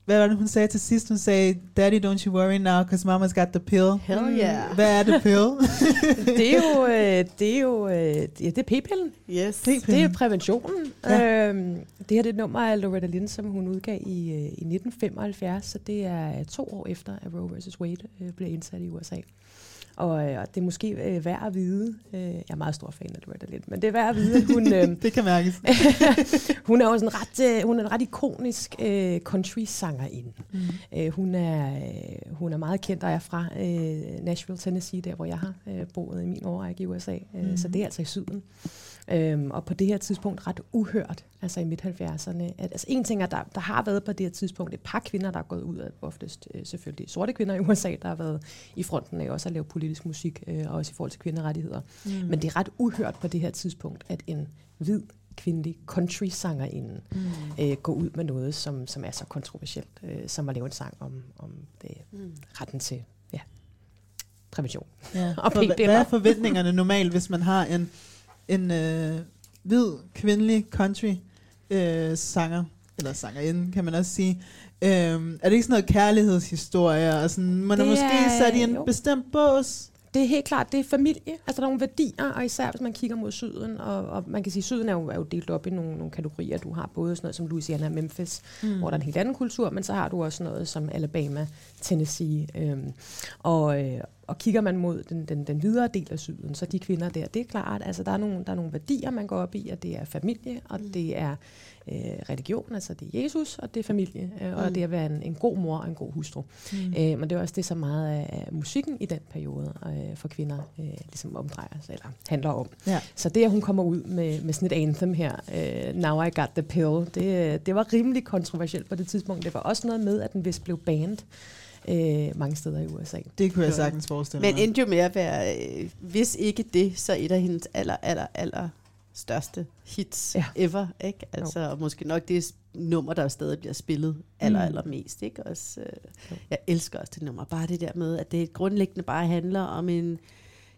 Hvad var det, hun sagde til sidst? Hun sagde, Daddy, don't you worry now, because mama's got the pill. Hell yeah. Hvad er the pill? det er jo, øh, det er jo øh, ja, det er p-pillen. Yes. Det er præventionen. Ja. Ja. Øhm, det her det er et nummer af Loretta Lynn, som hun udgav i, øh, i 1975, så det er to år efter, at Roe vs. Wade øh, blev indsat i USA. Og, øh, og det er måske øh, værd at vide, øh, jeg er meget stor fan af Loretta Lynn, men det er værd at vide, at hun... Øh, det kan mærkes. hun er jo sådan ret, øh, hun er en ret ikonisk øh, country-sangerinde. Mm. Øh, hun, er, øh, hun er meget kendt og er fra øh, Nashville, Tennessee, der hvor jeg har øh, boet i min årrække i USA. Øh, Mhm. Så det er altså i syden. Øhm, og på det her tidspunkt ret uhørt, altså i midt-70'erne. At, altså en ting er, der, der har været på det her tidspunkt et par kvinder, der er gået ud af, oftest øh, selvfølgelig sorte kvinder i USA, der har været i fronten af også at lave politisk musik, øh, og også i forhold til kvinderettigheder. Mm. Men det er ret uhørt på det her tidspunkt, at en hvid kvindelig country-sangerinde Mm. øh, går ud med noget, som, som er så kontroversielt, øh, som at lave en sang om, om det, Mm. retten til ja, prævention. Ja. og For, hvad er forventningerne normalt, hvis man har en, en øh, hvid, kvindelig country øh, sanger, eller sangerinde, kan man også sige. Øhm, er det ikke sådan noget kærlighedshistorie, og sådan, man er Det måske er- sat i en jo. bestemt bås? Det er helt klart, det er familie. Altså der er nogle værdier, og især hvis man kigger mod syden, og, og man kan sige, at syden er jo, er jo delt op i nogle, nogle kategorier. Du har både sådan noget som Louisiana og Memphis, Mm. hvor der er en helt anden kultur, men så har du også noget som Alabama, Tennessee. Øhm, og, øh, og kigger man mod den, den, den videre del af syden, så de kvinder der, det er klart, altså der er nogle, der er nogle værdier, man går op i, og det er familie, og mm. det er øh, religion, altså det er Jesus, og det er familie, øh, og Mm. det at være en, en god mor og en god hustru. Mm. Øh, men det er også det, så meget af, af musikken i den periode øh, for kvinder øh, ligesom omdrejer sig, eller handler om. Ja. Så det, at hun kommer ud med, med sådan et anthem her, øh, Now I Got The Pill, det, det var rimelig kontroversielt på det tidspunkt. Det var også noget med, at den vist blev banned øh, mange steder i USA. Det kunne jeg sagtens forestille Men mig. endte jo med at være, øh, hvis ikke det, så et af hendes aller, aller, aller største hits ja. ever, ikke? Altså, og måske nok det nummer, der stadig bliver spillet aller, Mm. aller mest, ikke? Også, øh, jeg elsker også det nummer. Bare det der med, at det grundlæggende bare handler om en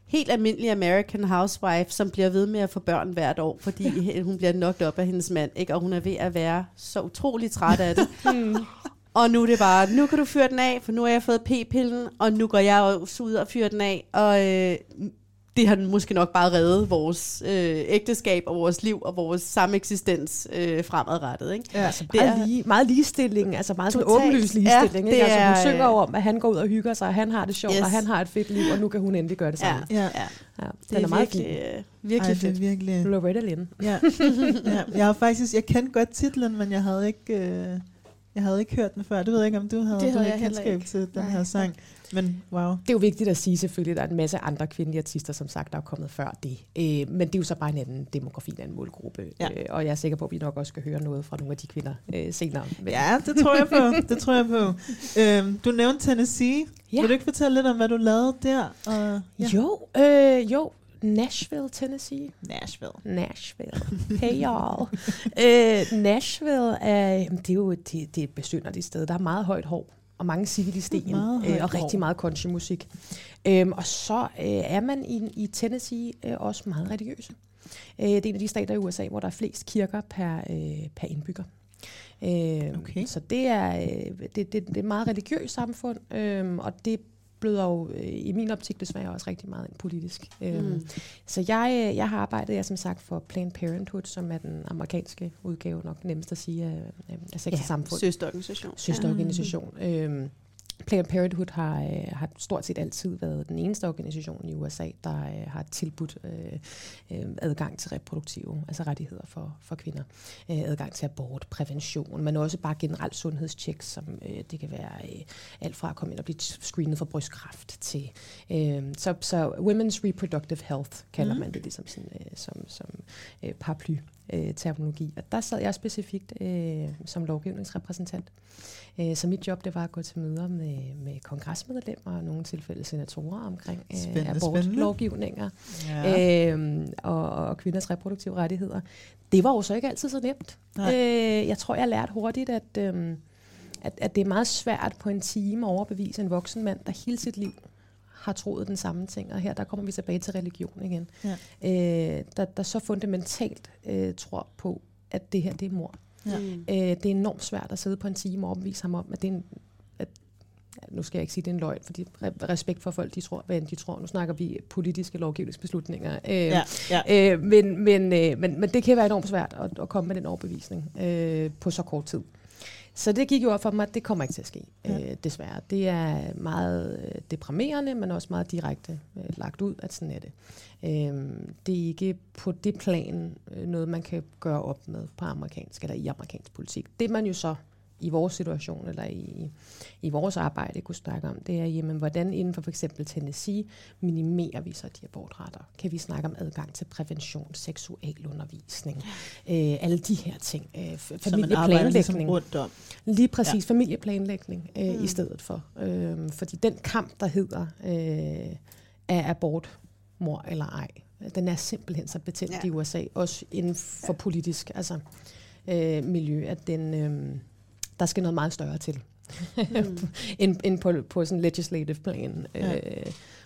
helt almindelig American housewife, som bliver ved med at få børn hvert år, fordi hun bliver nok op af hendes mand, ikke? Og hun er ved at være så utrolig træt af det. Mm. Og nu er det bare, nu kan du fyre den af, for nu har jeg fået p-pillen, og nu går jeg også ud og fyrer den af. Og øh, det har måske nok bare reddet vores øh, ægteskab og vores liv og vores sameksistens øh, fremadrettet. Ikke? Ja, altså Det meget, er- lige, meget ligestilling, altså meget sådan åbenlys ligestilling. Ja, ikke? det Altså, hun er, synger jo om, at han går ud og hygger sig, og han har det sjovt, Yes. og han har et fedt liv, og nu kan hun endelig gøre det Ja, samme. ja. ja. Det den er, er, meget virkelig, fin. øh, virkelig Ej, det er fedt. virkelig... Loretta Lynn. Ja. ja. Jeg har faktisk, jeg kendte godt titlen, men jeg havde ikke, øh, Jeg havde ikke hørt den før. Det ved jeg ikke, om du havde, Det du havde havde jeg kendskab ikke. til den Nej. her sang. Men wow. Det er jo vigtigt at sige selvfølgelig, at der er en masse andre kvindelige artister, som sagt, der er kommet før det. Øh, men det er jo så bare en anden demografi, en anden målgruppe. Ja. Øh, og jeg er sikker på, at vi nok også skal høre noget fra nogle af de kvinder øh, senere. Men, Ja, det tror jeg på. Det tror jeg på. Øhm, du nævnte Tennessee. Ja. Vil du ikke fortælle lidt om, hvad du lavede der? Og, ja. Jo, øh, jo. Nashville, Tennessee. Nashville. Nashville. Hey y'all. øh, Nashville er, det er jo det, det er et besynderligt sted. Der er meget højt hår og mange civil i sten, øh, og rigtig meget countrymusik. Øhm, og så øh, er man i, i Tennessee øh, også meget religiøse. Øh, det er en af de stater i USA, hvor der er flest kirker per, øh, per indbygger. Øh, Okay. Så det er, øh, det, det, det er et meget religiøst samfund, øh, og det bløder jo øh, i min optik desværre også rigtig meget ind politisk. Øh, Mm. Så jeg, øh, jeg har arbejdet, jeg som sagt, for Planned Parenthood, som er den amerikanske udgave, nok nemmest at sige, af, af- sex Ja, og samfund. søsterorganisation. Søsterorganisation. Ja. Øhm, Planned Parenthood har, øh, har stort set altid været den eneste organisation i USA, der øh, har tilbudt øh, øh, adgang til reproduktive, altså rettigheder for, for kvinder. Øh, adgang til abort, prævention, men også bare generelt sundhedstjek, som øh, det kan være øh, alt fra at komme ind og blive screenet for brystkræft til. Øh, så, så Women's Reproductive Health kalder Mhm. man det ligesom sådan, øh, som, som øh, paraply øh, terminologi. Og der sad jeg specifikt øh, som lovgivningsrepræsentant. Øh, så mit job det var at gå til møder med, med kongresmedlemmer og nogle tilfælde senatorer omkring øh, Spændende, abortlovgivninger Ja. øh, og, og kvinders reproduktive rettigheder. Det var jo så ikke altid så nemt. Nej. Øh, jeg tror, jeg lærte hurtigt, at, øh, at, at det er meget svært på en time at overbevise en voksen mand, der hele sit liv har troet den samme ting. Og her der kommer vi tilbage til religion igen. Ja. Øh, der, der så fundamentalt øh, tror på, at det her det er mor. Ja. Øh, det er enormt svært at sidde på en time og overbevise ham om, at det er en, at, ja, nu skal jeg ikke sige, at det er en løgn, fordi re- respekt for folk, de tror, hvad end de tror. Nu snakker vi politiske lovgivningsbeslutninger. Øh, Ja, ja. Øh, men, men, øh, men, men det kan være enormt svært at, at komme med den overbevisning øh, på så kort tid. Så det gik jo op for mig, at det kommer ikke til at ske, Ja. øh, desværre. Det er meget øh, deprimerende, men også meget direkte øh, lagt ud, at sådan er det. Øh, det er ikke på det plan øh, noget, man kan gøre op med på amerikansk eller i amerikansk politik. Det man jo så i vores situation eller i, i vores arbejde kunne snakke om, det er, jamen, hvordan inden for for eksempel Tennessee minimerer vi så de abortretter? Kan vi snakke om adgang til prævention, seksualundervisning, øh, alle de her ting, øh, ligesom familieplanlægning. rundt om. Lige præcis, Ja. ja. familieplanlægning øh, Mm. i stedet for. Øh, fordi den kamp, der hedder, øh, er abort mor eller ej, den er simpelthen så betændt Ja. ja. i USA, også inden for politisk altså, øh, miljø, at den, øh, der skal noget meget større til, mm. end, end på, på sådan legislative plan, øh, Ja.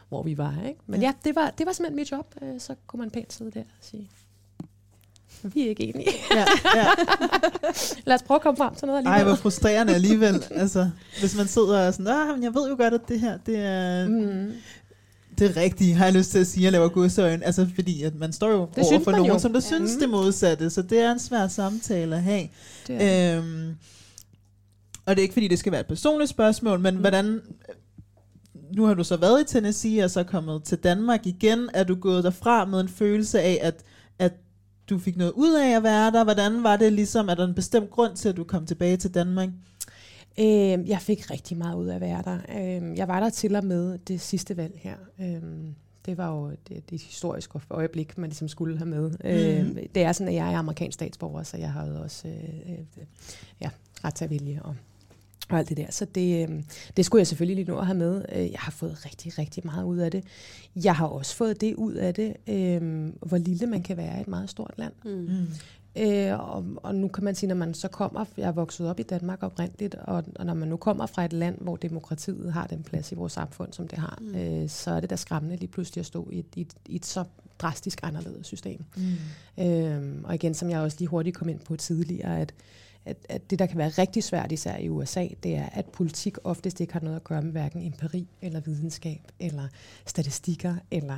hvor vi var. Ikke? Men Ja. ja, det var, det var simpelthen mit job, øh, så kunne man pænt sidde der og sige, vi er ikke enige. Ja, ja. Lad os prøve at komme frem til noget Ej, alligevel. hvor frustrerende alligevel. altså, hvis man sidder og er sådan, ah, men jeg ved jo godt, at det her, det er... Mm. Det er rigtigt, har jeg lyst til at sige, at laver godsøjne. Altså, fordi at man står jo over synes for nogen, jo. som der synes Mm. det modsatte. Så det er en svær samtale at have. Det er Øhm, og det er ikke, fordi det skal være et personligt spørgsmål, men mm. hvordan... Nu har du så været i Tennessee, og så kommet til Danmark igen. Er du gået derfra med en følelse af, at, at du fik noget ud af at være der? Hvordan var det ligesom? Er der en bestemt grund til, at du kom tilbage til Danmark? Øh, jeg fik rigtig meget ud af at være der. Øh, jeg var der til og med det sidste valg her. Øh, det var jo det, det historiske øjeblik, man ligesom skulle have med. Øh, Mhm. det er sådan, at jeg er amerikansk statsborger, så jeg har jo også øh, øh, ja, ret til at vælge og, og alt det der. Så det, øh, det skulle jeg selvfølgelig lige nå at have med. Øh, Jeg har fået rigtig, rigtig meget ud af det. Jeg har også fået det ud af det, øh, hvor lille man kan være i et meget stort land. Mm. Øh, og, og nu kan man sige, når man så kommer, jeg er vokset op i Danmark oprindeligt, og, og når man nu kommer fra et land, hvor demokratiet har den plads i vores samfund, som det har, Mm. mm. øh, så er det da skræmmende lige pludselig at stå i et, i et, i et så drastisk anderledes system. Mm. Øhm, og igen, som jeg også lige hurtigt kom ind på tidligere, at, at, at det, der kan være rigtig svært, især i USA, det er, at politik oftest ikke har noget at gøre med hverken empiri eller videnskab eller statistikker. Eller,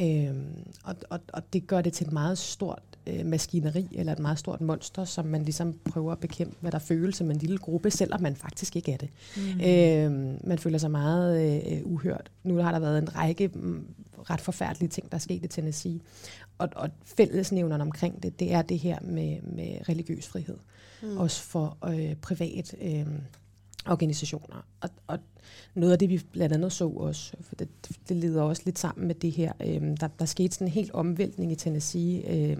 øhm, og, og, og det gør det til et meget stort øh, maskineri eller et meget stort monster, som man ligesom prøver at bekæmpe, hvad der føles som en lille gruppe, selvom man faktisk ikke er det. Mm. Øhm, man føler sig meget øh, uhørt. Nu har der været en række mm, ret forfærdelige ting, der er sket i Tennessee Tennessee. Og, og fællesnævneren omkring det, det er det her med, med religiøs frihed. Mm. Mm. Også for øh, privat øh, organisationer. Og, og noget af det, vi blandt andet så også, for det, det leder også lidt sammen med det her, øh, der, der skete sådan en helt omvæltning i Tennessee øh,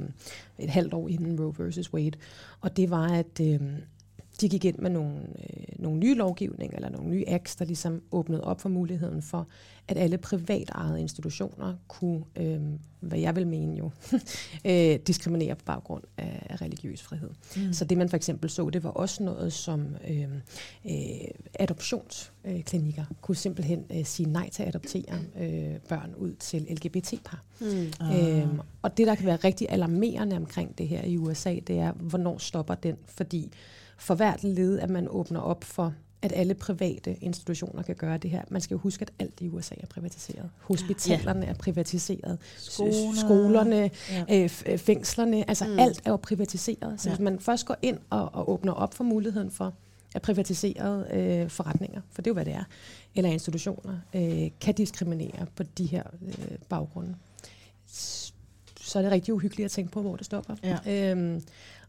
et halvt år inden Roe versus Wade, og det var, at øh, de gik ind med nogle, øh, nogle nye lovgivning, eller nogle nye acts, der ligesom åbnede op for muligheden for, at alle privatejede institutioner kunne, øh, hvad jeg vil mene jo, øh, diskriminere på baggrund af, af religiøs frihed. Mm. Så det man for eksempel så, det var også noget som øh, øh, adoptionsklinikker kunne simpelthen øh, sige nej til at adoptere øh, børn ud til LGBT-par. Mm. Øhm, og det, der kan være rigtig alarmerende omkring det her i USA, det er, hvornår stopper den? Fordi for hvert led, at man åbner op for, at alle private institutioner kan gøre det her. Man skal jo huske, at alt i USA er privatiseret. Hospitalerne ja. er privatiseret. Skoler. Skolerne, Ja. øh, øh, fængslerne, altså Mm. alt er jo privatiseret. Så Ja. hvis man først går ind og, og åbner op for muligheden for at privatiserede øh, forretninger, for det er jo, hvad det er, eller institutioner, øh, kan diskriminere på de her øh, baggrunde, så er det rigtig uhyggeligt at tænke på, hvor det stopper. Ja. Øhm,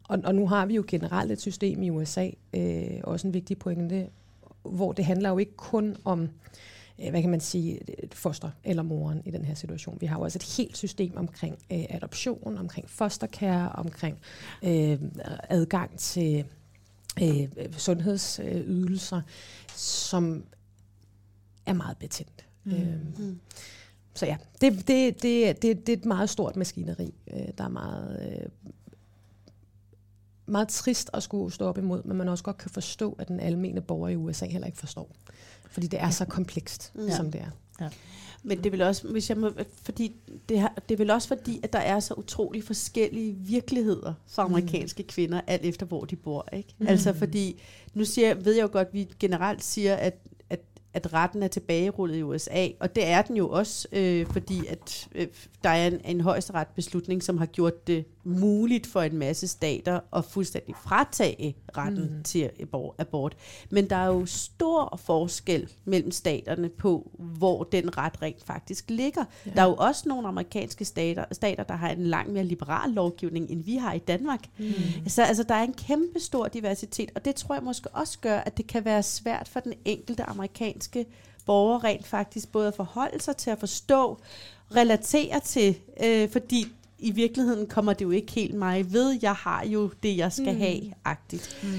og, og nu har vi jo generelt et system i USA, øh, også en vigtig pointe, hvor det handler jo ikke kun om, øh, hvad kan man sige, foster eller moren i den her situation. Vi har jo også et helt system omkring øh, adoption, omkring fostercare, omkring øh, adgang til øh, sundhedsydelser, som er meget betændt. Mm. Øhm, Mm. så ja, det, det, det, det, det er et meget stort maskineri, øh, der er meget, øh, meget trist at skulle stå op imod, men man også godt kan forstå, at den almene borger i USA heller ikke forstår. Fordi det er så komplekst, Mm. ja. som det er. Ja. Men det vel også, hvis jeg må, fordi det, har, det vel også fordi, at der er så utrolig forskellige virkeligheder for amerikanske mm. kvinder, alt efter hvor de bor. Ikke? Mm. Mm. Altså fordi, nu siger, ved jeg jo godt, at vi generelt siger, at, at, retten er tilbagerullet i USA, og det er den jo også, øh, fordi at øh, der er en, en højesteret beslutning, som har gjort det muligt for en masse stater at fuldstændig fratage retten mm. Til abor- abort. Men der er jo stor forskel mellem staterne på, hvor den ret rent faktisk ligger. Ja. Der er jo også nogle amerikanske stater, stater, der har en langt mere liberal lovgivning, end vi har i Danmark. Mm. Så altså, der er en kæmpe stor diversitet, og det tror jeg måske også gør, at det kan være svært for den enkelte amerikanske borger rent faktisk både at forholde sig til at forstå, relatere til, øh, fordi i virkeligheden kommer det jo ikke helt mig ved. Jeg har jo det, jeg skal Mm. have, agtigt. Mm.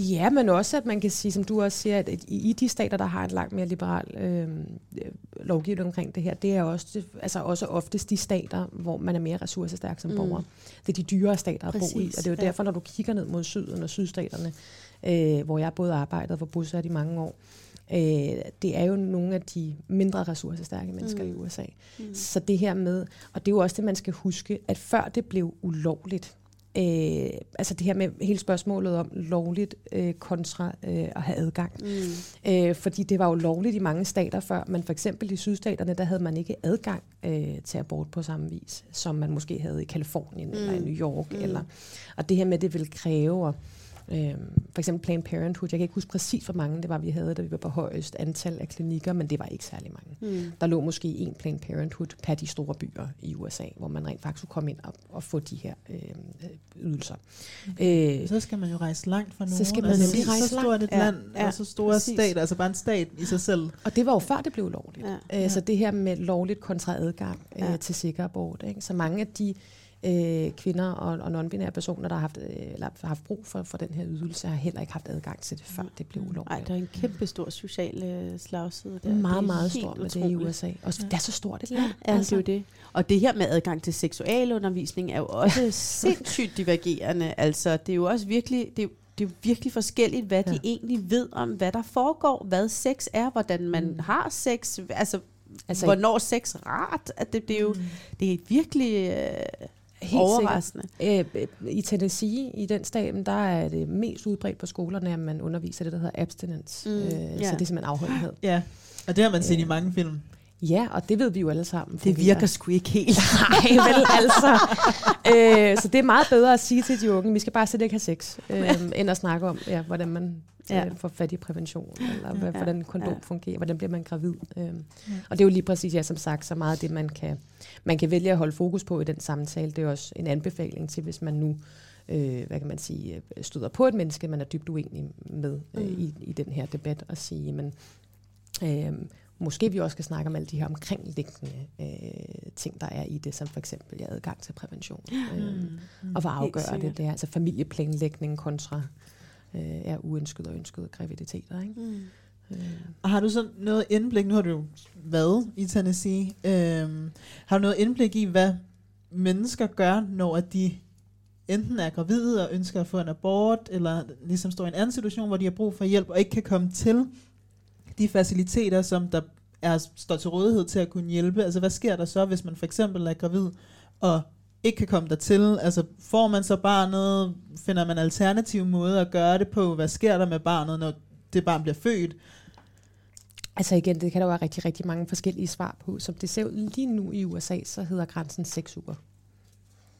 Ja, men også, at man kan sige, som du også siger, at i de stater, der har en langt mere liberal øh, øh, lovgivning omkring det her, det er også, altså også oftest de stater, hvor man er mere ressourcestærk som Mm. borger. Det er de dyrere stater at bo i, Præcis, og det er jo ja. derfor, når du kigger ned mod syden og sydstaterne, øh, hvor jeg både arbejdet og var bosat i mange år, øh, det er jo nogle af de mindre ressourcestærke mennesker Mm. mm. i USA. Mm. Mm. Så det her med, og det er jo også det, man skal huske, at før det blev ulovligt, øh, altså det her med hele spørgsmålet om lovligt øh, kontra øh, at have adgang. Mm. Øh, fordi det var jo lovligt i mange stater før, men for eksempel i sydstaterne, der havde man ikke adgang øh, til abort på samme vis, som man måske havde i Kalifornien mm. eller i New York. Mm. Mm. Eller, og det her med, det ville kræve, og, øh, for eksempel Planned Parenthood, jeg kan ikke huske præcis, hvor mange det var, vi havde, da vi var på højest antal af klinikker, men det var ikke særlig mange. Mm. Der lå måske en Planned Parenthood per de store byer i USA, hvor man rent faktisk kunne komme ind og, og få de her øh, ydelser. Okay. Øh, Så skal man jo rejse langt fra nogen. Så skal man altså, nemlig rejse så stort et langt. land, Ja, og så store præcis. stater, altså bare en stat i sig selv. Og det var jo før det blev lovligt. Ja. Øh, Så det her med lovligt kontra adgang øh, Ja. til sikker abort. Ikke? Så mange af de øh, kvinder og, og non-binære personer, der har haft, øh, eller har haft brug for, for den her ydelse, har heller ikke haft adgang til det, før det blev ulovligt. Nej, der er en kæmpe stor social øh, slagside der. meget, meget stor med det i. USA. Og det er så stort et land. Ja, altså. det er jo det. Og det her med adgang til seksualundervisning er jo også sindssygt divergerende. Altså, det er jo også virkelig, det er, det er jo virkelig forskelligt, hvad ja. de egentlig ved om, hvad der foregår, hvad sex er, hvordan man mm. har sex, altså, altså Altså, hvornår sex er rart. At det, det er jo Mm. det er virkelig øh, Helt overraskende. sikkert. Øh, øh, I Tennessee, i den stat, der er det mest udbredt på skolerne, at man underviser det, der hedder abstinence. Mm, øh, ja. Så det er simpelthen afholdenhed. Ja, og det har man set i Øh, mange film. Ja, og det ved vi jo alle sammen. Det virker sgu ikke helt. Nej, vel altså. øh, så det er meget bedre at sige til de unge, vi skal bare slet ikke have sex, øh, end at snakke om, ja, hvordan man ja. Ja. øh, får fat i prævention, eller Ja. hvordan kondom Ja. fungerer, hvordan bliver man gravid. Øh. Ja. Og det er jo lige præcis, ja, som sagt, så meget af det, man kan, man kan vælge at holde fokus på i den samtale. Det er også en anbefaling til, hvis man nu øh, hvad kan man sige, øh, støder på et menneske, man er dybt uenig med øh, Mm. i, i den her debat, og sige, men øh, måske vi også skal snakke om alle de her omkringliggende øh, ting, der er i det, som for eksempel ja, adgang til prævention. Øh, Mm. Mm. Og Helt afgør det? Det er altså familieplanlægning kontra øh, ja, uønskede og ønskede graviditeter. Ikke? Mm. Mm. Og har du så noget indblik, nu har du jo været i Tennessee, øhm, har du noget indblik i, hvad mennesker gør, når at de enten er gravide og ønsker at få en abort, eller ligesom står i en anden situation, hvor de har brug for hjælp og ikke kan komme til de faciliteter, som der er, står til rådighed til at kunne hjælpe. Altså hvad sker der så, hvis man for eksempel er gravid og ikke kan komme dertil? Altså får man så barnet, finder man alternative måder at gøre det på? Hvad sker der med barnet, når det barn bliver født? Altså igen, det kan der jo være rigtig, rigtig mange forskellige svar på. Som det ser ud lige nu i USA, så hedder grænsen 6 uger.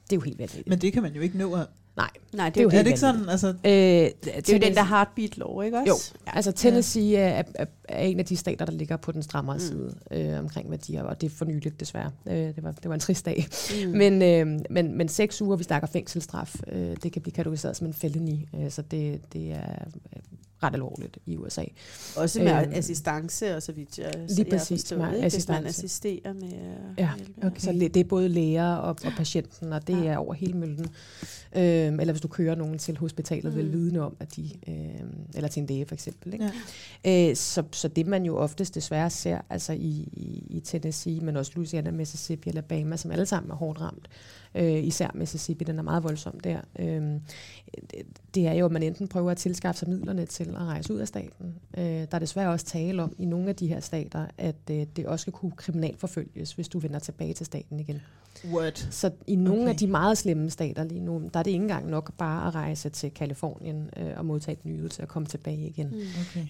Det er jo helt vanvittigt. Men det kan man jo ikke nå at... Nej, Nej, det er, jo er det ikke sådan, altså... Øh, Det er jo den der heartbeat-lov, ikke også? Jo, ja. altså Tennessee er, er, er en af de stater, der ligger på den strammere mm. side øh, omkring værdier, og det er for nyligt desværre. Øh, det, var, det var en trist dag. Mm. Men, øh, men, men seks uger, vi snakker fængselsstraf, øh, det kan blive kategoriseret som en felony, øh, så det, det er øh, ret alvorligt i USA. Også med Øhm, assistance og så vidt jeg, Lige jeg præcis, forstået, med ikke? hvis man assisterer med at Ja, okay. så det er både læger og, og patienten, og det ja. er over hele møllen. Øhm, eller hvis du kører nogen til hospitalet, mm. vel vidne om, at de, øhm, eller til en læge for eksempel. Ikke? Ja. Øh, så, så det man jo oftest desværre ser, altså i, i, i Tennessee, men også Louisiana, Mississippi, Alabama, som alle sammen er hårdt ramt, øh, især Mississippi, den er meget voldsom der, øhm, det- det er jo, at man enten prøver at tilskaffe sig midlerne til at rejse ud af staten. Øh, der er desværre også tale om i nogle af de her stater, at øh, det også skal kunne kriminalforfølges, hvis du vender tilbage til staten igen. What? Så i nogle Okay. af de meget slemme stater lige nu, der er det ikke engang nok bare at rejse til Kalifornien øh, og modtage et nyhed og komme tilbage igen. Mm.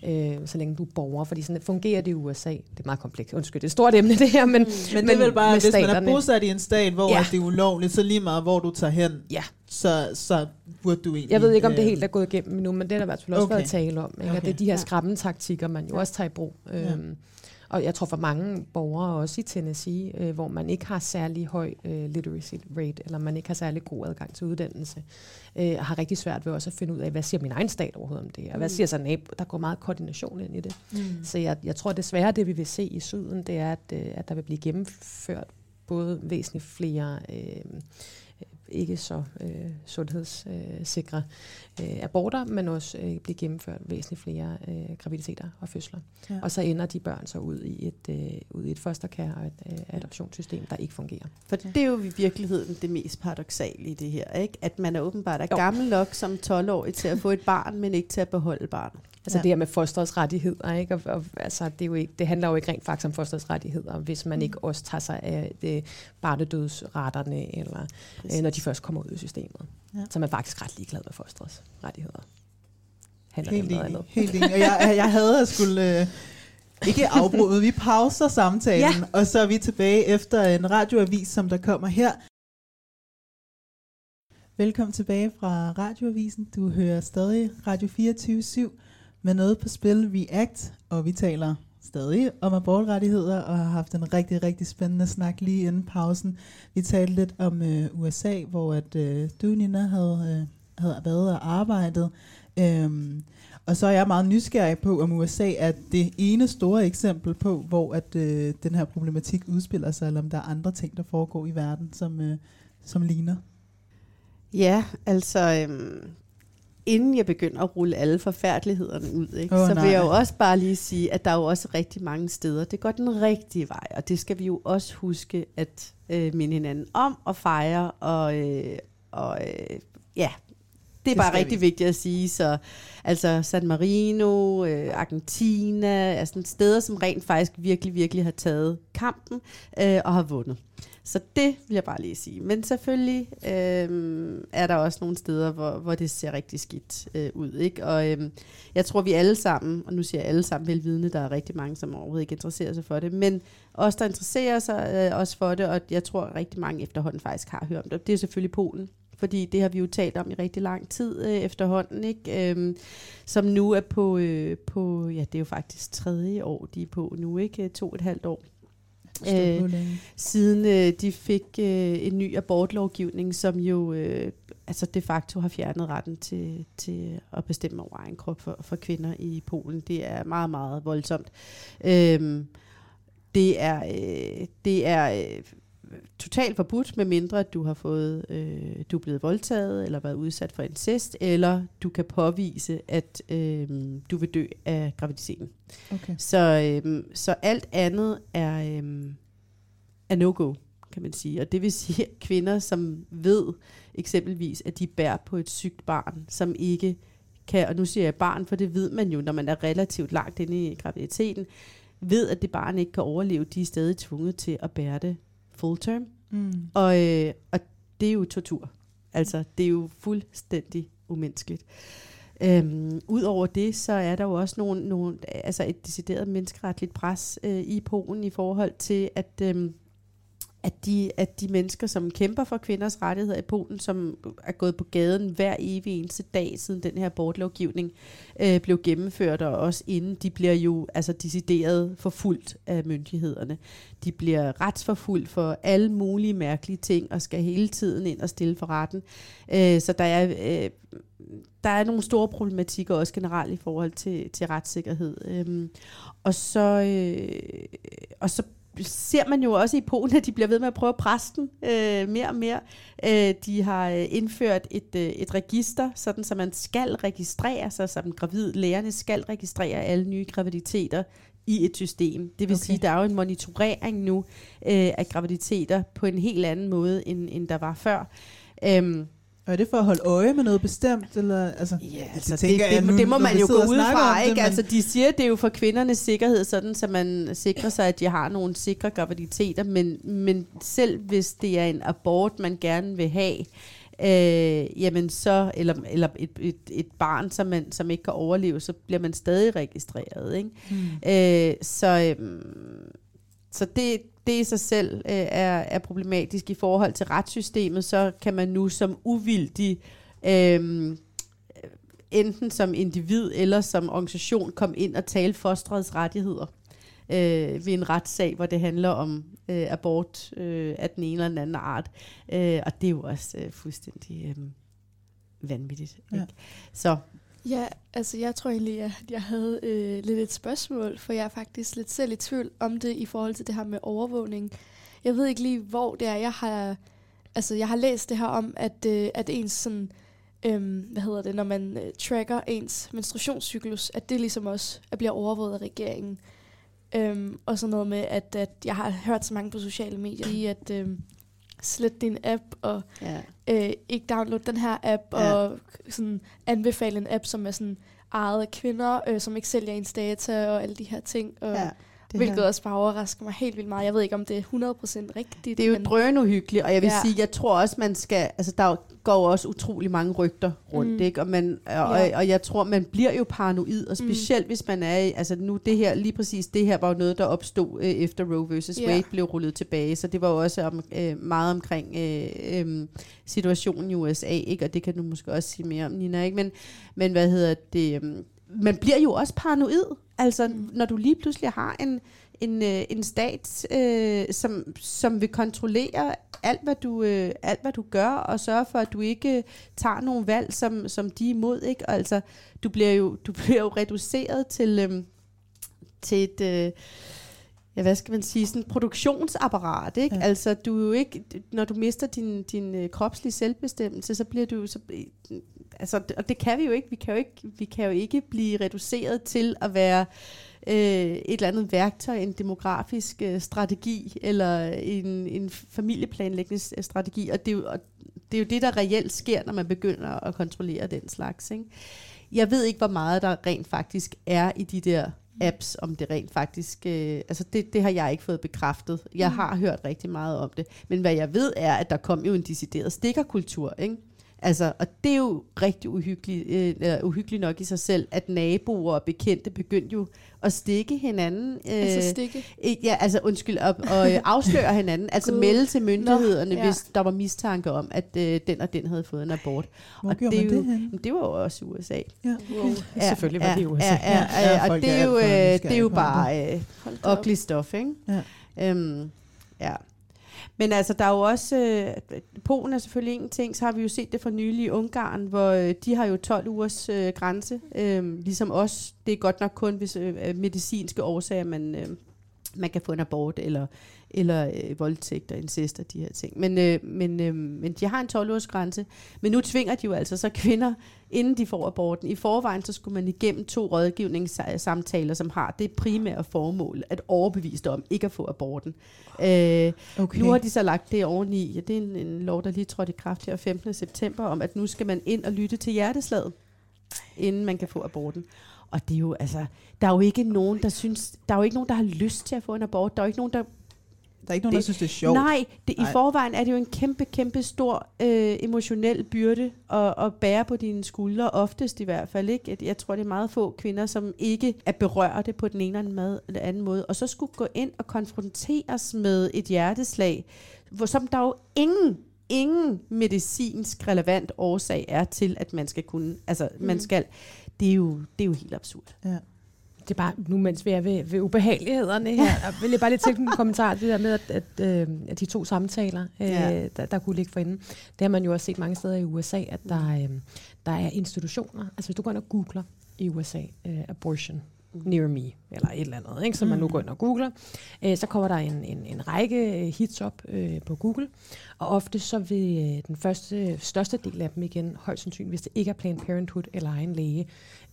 Okay. Øh, så længe du er borger, fordi sådan fungerer det i USA. Det er meget komplekst. Undskyld, det er et stort emne det her, men, Mm. Men, men det er vel bare, hvis man er staterne- bosat i en stat, hvor ja. det er ulovligt, så lige meget hvor du tager hen, ja. så, så burde du egentlig... Jeg ved ikke, om det øh, helt er gået igennem endnu, men det er der i hvert fald også Okay. været tale om. Ikke? Okay. At det er de her Ja. skræmmetaktikker, man jo også tager i brug. Ja. Øhm, og jeg tror for mange borgere, også i Tennessee, øh, hvor man ikke har særlig høj øh, literacy rate, eller man ikke har særlig god adgang til uddannelse, øh, har rigtig svært ved også at finde ud af, hvad siger min egen stat overhovedet om det, og hvad Mm. siger så nabo? Der går meget koordination ind i det. Mm. Så jeg, jeg tror desværre, det vi vil se i syden, det er, at, øh, at der vil blive gennemført både væsentligt flere øh, ikke så øh, sundhedssikre øh, aborter, men også øh, blive gennemført væsentligt flere øh, graviditeter og fødsler. Ja. Og så ender de børn så ud i et, øh, ud i et fosterkær og et øh, adoptionssystem, der ikke fungerer. For det er jo i virkeligheden det mest paradoxale i det her, ikke? At man er åbenbart er gammel nok som 12-årig til at få et barn, men ikke til at beholde barnet. Altså ja. det her med fosterets rettigheder, ikke? Og, og, altså, det, er jo ikke, det handler jo ikke rent faktisk om fosterets rettigheder, hvis man ikke også tager sig af det, barnedødsretterne, eller øh, når de først kommer ud i systemet. Ja. Så er man faktisk ret ligeglad med fosterets rettigheder. Handler Helt enig, helt enig. Og jeg, jeg havde at skulle... Øh, ikke afbryde, vi pauser samtalen, Ja. og så er vi tilbage efter en radioavis, som der kommer her. Velkommen tilbage fra radioavisen. Du hører stadig Radio 24 med noget på spil Vi Act, og vi taler stadig om abortrettigheder og har haft en rigtig, rigtig spændende snak lige inden pausen. Vi talte lidt om øh, USA, hvor at øh, du, Nina, havde, øh, havde været og arbejdet. Øhm, og så er jeg meget nysgerrig på, om USA er det ene store eksempel på, hvor at øh, den her problematik udspiller sig, eller om der er andre ting, der foregår i verden, som, øh, som ligner. Ja, altså øhm, inden jeg begynder at rulle alle forfærdelighederne ud, ikke, Åh, så vil jeg jo nej. også bare lige sige, at der er jo også rigtig mange steder, det går den rigtige vej, og det skal vi jo også huske at øh, minde hinanden om og fejre, og, øh, og øh, ja, det er bare rigtig vi. vigtigt at sige. Så altså San Marino, øh, Argentina, altså steder, som rent faktisk virkelig, virkelig har taget kampen øh, og har vundet. Så det vil jeg bare lige sige. Men selvfølgelig øh, er der også nogle steder, hvor, hvor det ser rigtig skidt øh, ud. Ikke? Og øh, jeg tror, vi alle sammen, og nu siger jeg alle sammen velvidende, der er rigtig mange, som overhovedet ikke interesserer sig for det, men os, der interesserer sig øh, også for det, og jeg tror, rigtig mange efterhånden faktisk har hørt om det, det er selvfølgelig Polen. Fordi det har vi jo talt om i rigtig lang tid øh, efterhånden, ikke? Øhm, som nu er på, øh, på, ja, det er jo faktisk tredje år, de er på nu, ikke? To og et halvt år. Længe. siden øh, de fik øh, en ny abortlovgivning, som jo øh, altså de facto har fjernet retten til, til at bestemme over egen krop for, for kvinder i Polen. Det er meget, meget voldsomt. Øhm, det er, øh, det er øh, totalt forbudt, med mindre at du har fået, øh, du er blevet voldtaget, eller været udsat for incest, eller du kan påvise, at øh, du vil dø af graviditeten. Okay. Så, øh, så alt andet er, øh, er no-go, kan man sige. Og det vil sige, at kvinder, som ved eksempelvis, at de bærer på et sygt barn, som ikke kan, og nu siger jeg barn, for det ved man jo, når man er relativt langt inde i graviditeten, ved, at det barn ikke kan overleve, de er stadig tvunget til at bære det full term. Mm. Og, øh, og det er jo tortur. Altså, det er jo fuldstændig umenneskeligt. Øhm, Udover det, så er der jo også nogle, nogle, altså et decideret menneskeretligt pres øh, i Polen i forhold til, at, øhm, at, de, at de mennesker, som kæmper for kvinders rettigheder i Polen, som er gået på gaden hver evig eneste dag, siden den her abortlovgivning øh, blev gennemført, og også inden, de bliver jo altså decideret forfulgt af myndighederne. De bliver retsforfulgt for alle mulige mærkelige ting, og skal hele tiden ind og stille for retten. Øh, så der er... Øh, der er nogle store problematikker også generelt i forhold til, til retssikkerhed. Øh, og, så, øh, og så ser man jo også i Polen, at de bliver ved med at prøve at presse den øh, mere og mere. Øh, de har øh, indført et, øh, et register, sådan så man skal registrere sig, den gravid lægerne skal registrere alle nye graviditeter i et system. Det vil okay. sige, at der er jo en monitorering nu øh, af graviditeter på en helt anden måde, end, end der var før. Øhm, Og er det for at holde øje med noget bestemt? Eller, altså, ja, Altså, det, det, det, det må man jo gå ud fra, ikke? Altså, de siger, det er jo for kvindernes sikkerhed, sådan så man sikrer sig, at de har nogle sikre graviditeter, men, men selv hvis det er en abort, man gerne vil have, øh, jamen så, eller, eller et, et, et barn, som, man, som ikke kan overleve, så bliver man stadig registreret, ikke? Mm. Øh, så, øhm, så det, det i sig selv øh, er, er problematisk i forhold til retssystemet, så kan man nu som uvildig, øh, enten som individ eller som organisation, komme ind og tale fosterets rettigheder øh, ved en retssag, hvor det handler om øh, abort øh, af den ene eller den anden art. Øh, og det er jo også øh, fuldstændig øh, vanvittigt. Ja. Ikke? Så Ja, altså jeg tror egentlig, at jeg havde øh, lidt et spørgsmål, for jeg er faktisk lidt selv i tvivl om det i forhold til det her med overvågning. Jeg ved ikke lige, hvor det er. Jeg har, altså, jeg har læst det her om, at, øh, at ens sådan, øhm, hvad hedder det, når man øh, tracker ens menstruationscyklus, at det ligesom også at bliver overvåget af regeringen. Øhm, og sådan noget med, at, at jeg har hørt så mange på sociale medier at øhm, slet din app, og Ja. øh, ikke download den her app, Ja. og sådan anbefale en app, som er sådan ejet af kvinder, øh, som ikke sælger ens data og alle de her ting. Og, Ja, det hvilket her. også bare overrasker mig helt vildt meget. Jeg ved ikke, om det er 100% rigtigt. Det er jo drønuhyggeligt, og jeg vil ja. Ja. sige, jeg tror også, man skal, altså der går også utrolig mange rygter rundt, mm. Mm. ikke? Og, man, og, Ja. og, jeg tror, man bliver jo paranoid, og Mm. specielt hvis man er i, altså nu det her, lige præcis det her var jo noget, der opstod øh, efter Roe vs. Ja. Wade blev rullet tilbage, så det var jo også om, øh, meget omkring øh, øh, situationen i USA, ikke? Og det kan du måske også sige mere om, Nina, ikke? Men, men hvad hedder det, øh, man bliver jo også paranoid, altså mm. når du lige pludselig har en, en, øh, en stat, øh, som, som vil kontrollere alt hvad, du, øh, alt, hvad du gør, og sørge for, at du ikke øh, tager nogle valg, som, som de er imod. Ikke? Og altså, du bliver jo, du bliver jo reduceret til, øh, til et... Øh, ja, hvad skal man sige, sådan produktionsapparat, ikke? Ja. Altså, du er jo ikke, når du mister din, din øh, kropslige selvbestemmelse, så bliver du så, altså, og det kan vi jo ikke, vi kan jo ikke, vi kan jo ikke blive reduceret til at være øh, et eller andet værktøj, en demografisk øh, strategi, eller en, en familieplanlægningsstrategi, og det, er jo, og det er jo det, der reelt sker, når man begynder at kontrollere den slags, ikke? Jeg ved ikke, hvor meget der rent faktisk er i de der apps, om det rent faktisk... Øh, altså, det, det har jeg ikke fået bekræftet. Jeg Mm. har hørt rigtig meget om det. Men hvad jeg ved er, at der kom jo en decideret stikkerkultur, ikke? Altså, og det er jo rigtig uhyggeligt, øh, eller uhyggeligt nok i sig selv, at naboer og bekendte begyndte jo at stikke hinanden. Øh, Altså stikke? øh, Ja, altså undskyld, og, og øh, afsløre hinanden, altså Gud. melde til myndighederne, Nå, ja. ja. hvis der var mistanke om, at øh, den og den havde fået en abort. Hvor og det, er man jo, det men det var jo også USA. Ja, Wow. Selvfølgelig var det i USA. Ja, ja, Ja, ja, ja, og folk det er jo, øh, det er jo bare øh, op. ugly stuff, ikke? Ja. Øhm, ja. Men altså, der er jo også... Øh, Polen er selvfølgelig en ting, så har vi jo set det for nylig i Ungarn, hvor øh, de har jo 12 ugers øh, grænse, øh, ligesom os. Det er godt nok kun, hvis øh, medicinske årsager, man, øh, man kan få en abort, eller, eller øh, voldtægt og incest og de her ting. Men, øh, men, øh, men de har en 12 ugers grænse. Men nu tvinger de jo altså så kvinder, inden de får aborten. I forvejen, så skulle man igennem to rådgivningssamtaler, som har det primære formål, at overbevise dig om ikke at få aborten. Øh, Okay. Nu har de så lagt det oveni. Ja, det er en, en lov, der lige trådte i kraft her 15. september, om at nu skal man ind og lytte til hjerteslaget, inden man kan få aborten. Og det er jo, altså, der er jo ikke nogen, der synes, der er jo ikke nogen, der har lyst til at få en abort. Der er jo ikke nogen, der Der er ikke nogen, der synes, det er sjovt. Nej, det, i Nej. forvejen er det jo en kæmpe, kæmpe stor øh, emotionel byrde at, at bære på dine skuldre, oftest i hvert fald. ikke. Jeg, jeg tror, det er meget få kvinder, som ikke er berørte på den ene eller den anden måde. Og så skulle gå ind og konfronteres med et hjerteslag, hvor, som der jo ingen ingen medicinsk relevant årsag er til, at man skal kunne, altså mm. man skal, det er jo, det er jo helt absurd. Ja. Det er bare, nu mens vi er ved, ved ubehagelighederne her, der vil jeg bare lige tænke en kommentar til det der med, at, at, øh, at de to samtaler, øh, Ja. der, der kunne ligge for inden. Det har man jo også set mange steder i USA, at der, øh, der er institutioner, altså hvis du går ind og googler i USA, øh, abortion near me, eller et eller andet, ikke, som man nu Mm. går ind og googler, øh, så kommer der en, en, en række hits op øh, på Google, og ofte så vil øh, den første, største del af dem igen, højst sandsynligt, hvis det ikke er Planned Parenthood eller egen læge,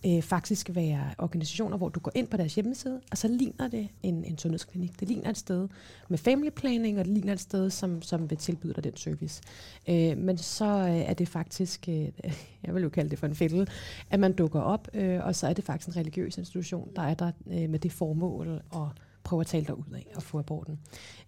øh, faktisk være organisationer, hvor du går ind på deres hjemmeside, og så ligner det en, en sundhedsklinik. Det ligner et sted med family planning, og det ligner et sted, som, som vil tilbyde dig den service. Øh, men så øh, er det faktisk, øh, jeg vil jo kalde det for en fælde, at man dukker op, øh, og så er det faktisk en religiøs institution, der er der øh, med det formål at prøve at tale dig ud af at få aborten.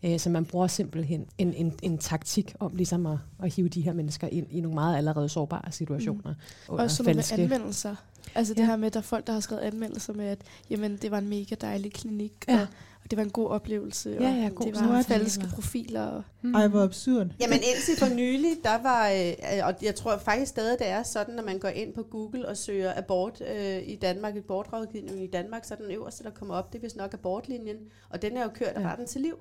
Øh, så man bruger simpelthen en, en, en taktik om ligesom at, at hive de her mennesker ind i nogle meget allerede sårbare situationer. Mm. Også sådan noget med anmeldelser. Altså det her med, at der er folk, der har skrevet anmeldelser med, at jamen, det var en mega dejlig klinik, Ja. og, og det var en god oplevelse, Ja, og ja, god det var falske profiler. Og, Ej, hvor absurd. Jamen indtil for nylig, der var, øh, og jeg tror faktisk stadig, det er sådan, når man går ind på Google og søger abort øh, i Danmark, abortrådgivning i Danmark, så er den øverste, der kommer op, det er vist nok abortlinjen, og den er jo kørt af Ja. retten til liv.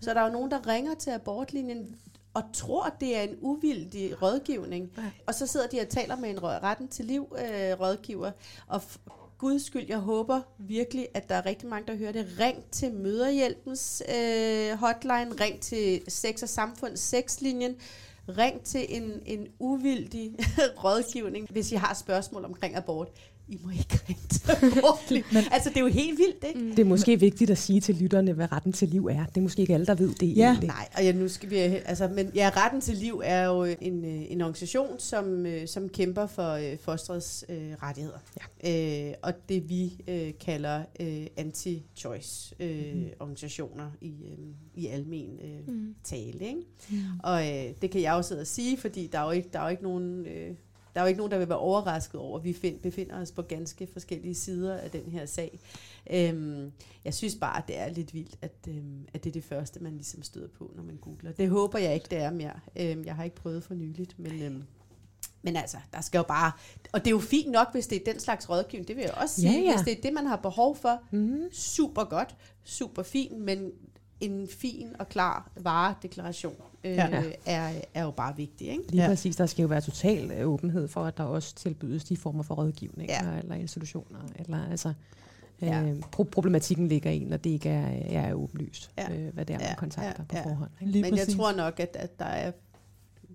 Så der er jo nogen, der ringer til abortlinjen og tror, det er en uvildig rådgivning. Ja. Og så sidder de og taler med en retten til liv øh, rådgiver, og f- Guds skyld, jeg håber virkelig, at der er rigtig mange, der hører det. Ring til Møderhjælpens øh, hotline, ring til Sex og Samfund sexlinjen, ring til en, en uvildig rådgivning, hvis I har spørgsmål omkring abort. I må ikke ringe til abortlinjen. altså, det er jo helt vildt, ikke? Det er måske vigtigt at sige til lytterne, hvad retten til liv er. Det er måske ikke alle, der ved det Ja. egentlig. Nej, og ja, nu skal vi, altså, men ja, Retten til Liv er jo en, øh, en organisation, som, øh, som kæmper for øh, fosterets øh, rettigheder. Ja. Øh, og det vi øh, kalder øh, anti-choice øh, mm. organisationer i, øh, i almen øh, Mm. mm. tale. Ikke? Mm. Og øh, det kan jeg jo sidde og sige, fordi der er jo ikke, der er jo ikke nogen... Øh, der er jo ikke nogen, der vil være overrasket over, at vi find, befinder os på ganske forskellige sider af den her sag. Øhm, jeg synes bare, at det er lidt vildt, at, øhm, at det er det første, man ligesom støder på, når man googler. Det håber jeg ikke, det er mere. Øhm, jeg har ikke prøvet for nyligt, men, øhm, men altså, der skal jo bare... Og det er jo fint nok, hvis det er den slags rådgivning, det vil jeg også Ja, sige. ja. Hvis det er det, man har behov for, mm. super godt, super fint, men en fin og klar varedeklaration øh, Ja. ja. er, er jo bare vigtig. Ikke? Lige ja. præcis, der skal jo være total øh, åbenhed for, at der også tilbydes de former for rådgivning Ja. eller institutioner. Eller, altså, Ja. øh, pro- problematikken ligger i, når det ikke er, er åbenlyst, Ja. øh, hvad det er, man kontakter på forhånd. Ikke? Lige Men jeg præcis. tror nok, at, at der er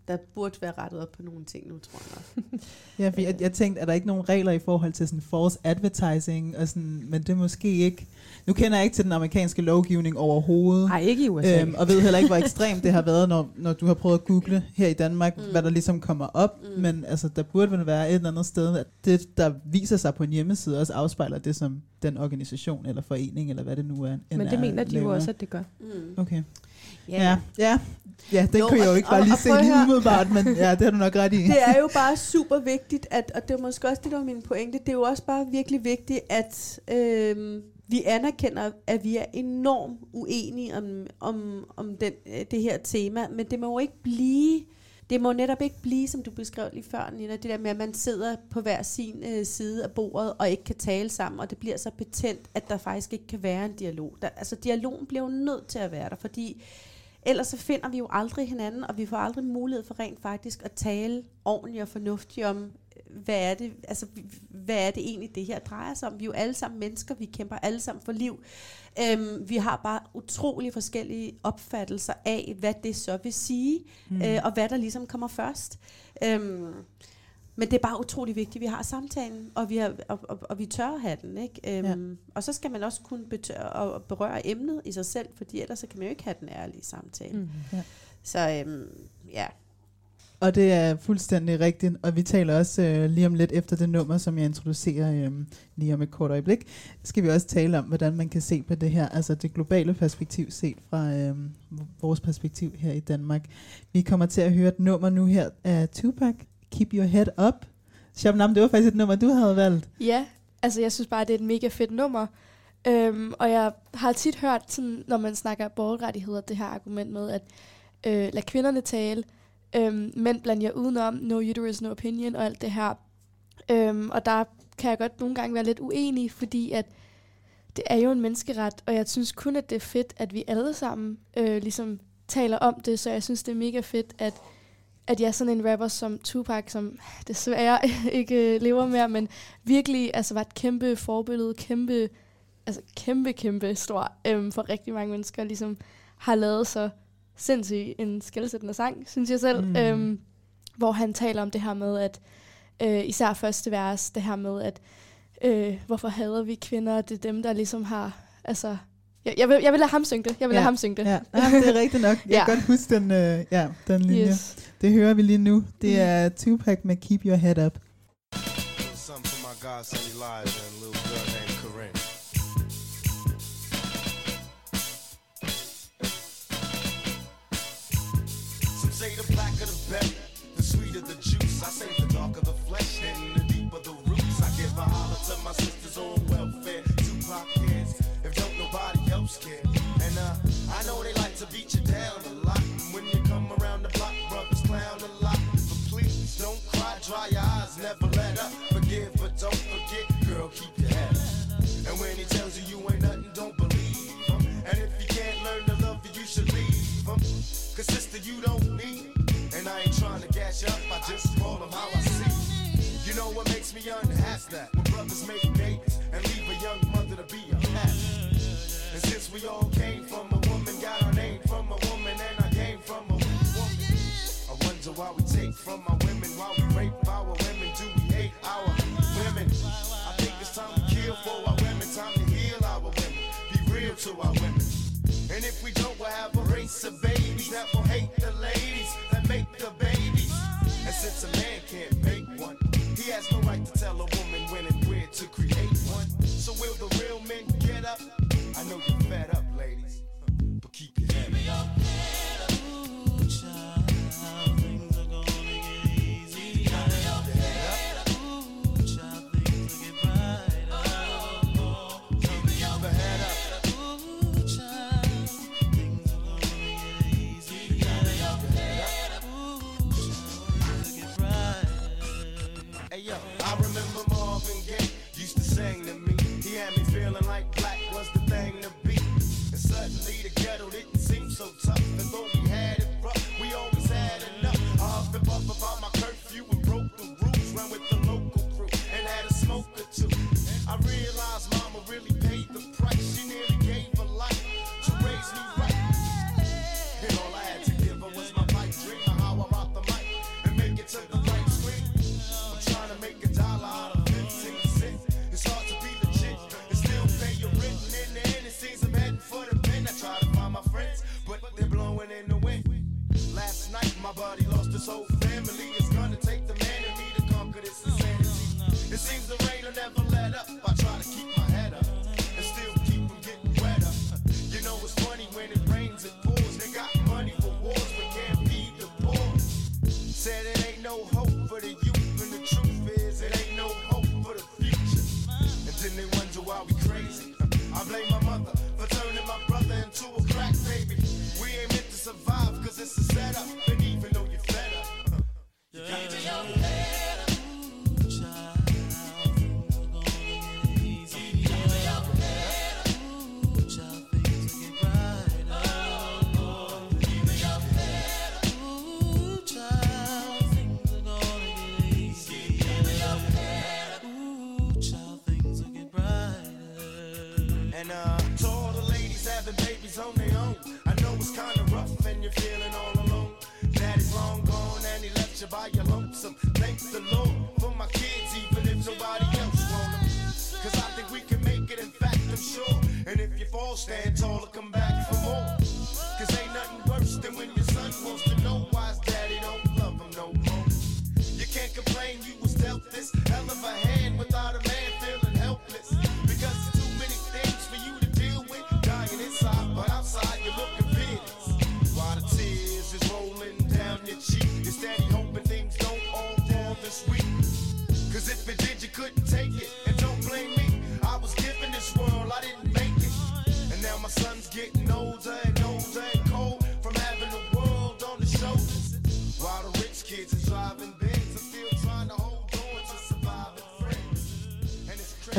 der burde være rettet op på nogle ting nu, tror jeg nok. Ja, for jeg, jeg tænkte, er der ikke nogen regler i forhold til sådan false advertising, og sådan, men det er måske ikke... Nu kender jeg ikke til den amerikanske lovgivning overhovedet. Nej, ikke i USA. Øhm, og ved heller ikke, hvor ekstremt det har været, når, når du har prøvet at google her i Danmark, mm. hvad der ligesom kommer op. Mm. Men altså, der burde vel være et eller andet sted, at det, der viser sig på en hjemmeside, også afspejler det, som den organisation eller forening, eller hvad det nu er. Men det er, mener de jo også, at det gør. Mm. Okay. Ja, ja. Ja, den Jo, kunne jeg jo ikke bare og- lige og se lige umiddelbart, men ja, det har du nok ret i. Det er jo bare super vigtigt, at, og det er måske også det, der var min pointe, det er jo også bare virkelig vigtigt, at øhm, vi anerkender, at vi er enormt uenige om, om, om den, øh, det her tema, men det må jo ikke blive, det må netop ikke blive, som du beskrev lige før, Nina, det der med, at man sidder på hver sin øh, side af bordet og ikke kan tale sammen, og det bliver så betændt, at der faktisk ikke kan være en dialog. Der, altså dialogen bliver jo nødt til at være der, fordi ellers så finder vi jo aldrig hinanden, og vi får aldrig mulighed for rent faktisk at tale ordentligt og fornuftigt om, hvad er det, altså, hvad er det egentlig, det her drejer sig om. Vi er jo alle sammen mennesker, vi kæmper alle sammen for liv. Øhm, vi har bare utrolig forskellige opfattelser af, hvad det så vil sige, Mm. mm. øh, og hvad der ligesom kommer først. Øhm, men det er bare utrolig vigtigt, at vi har samtalen, og vi, har, og, og, og vi tør at have den. Ikke? Øhm, Ja. Og så skal man også kunne betør, og berøre emnet i sig selv, fordi ellers så kan man jo ikke have den ærlige samtale. Mhm. Ja. Så øhm, ja. Og det er fuldstændig rigtigt, og vi taler også øh, lige om lidt efter det nummer, som jeg introducerer øh, lige om et kort øjeblik, skal vi også tale om, hvordan man kan se på det her, altså det globale perspektiv set fra øh, vores perspektiv her i Danmark. Vi kommer til at høre et nummer nu her af Tupac, Keep Your Head Up. Shabnam, det var faktisk et nummer, du havde valgt. Ja, altså jeg synes bare, det er et mega fedt nummer. Øhm, og jeg har tit hørt, sådan, når man snakker borgerrettigheder, det her argument med, at øh, lad kvinderne tale, øhm, mænd blander udenom, no uterus, no opinion og alt det her. Øhm, og der kan jeg godt nogle gange være lidt uenig, fordi at det er jo en menneskeret, og jeg synes kun, at det er fedt, at vi alle sammen øh, ligesom taler om det, så jeg synes, det er mega fedt, at at jeg er sådan en rapper som Tupac, som desværre ikke øh, lever mere, men virkelig altså, var et kæmpe forbillede, kæmpe, altså kæmpe, kæmpe stor øhm, for rigtig mange mennesker, ligesom har lavet så sindssygt en skældsættende sang, synes jeg selv, Mm. øhm, hvor han taler om det her med, at øh, især første vers, det her med, at øh, hvorfor hader vi kvinder, det er dem, der ligesom har, altså, jeg, jeg, vil, jeg vil lade ham synge det, jeg vil lade ham synge det. Ja, ja det er rigtigt nok. Jeg kan godt huske den, øh, ja, den linje. Yes. Det hører vi lige nu. Det Mm. er Tupac med Keep Your Head Up. Something for my Elijah I say know what makes me unhappy? that when brothers make babies and leave a young mother to be a pastor. And since we all came from a woman, got our name from a woman, and I came from a woman. I wonder why we take from our women, why we rape our women, do we hate our women? I think it's time to kill for our women, time to heal our women, be real to our women. And if we don't, we'll have a race of babies that will hate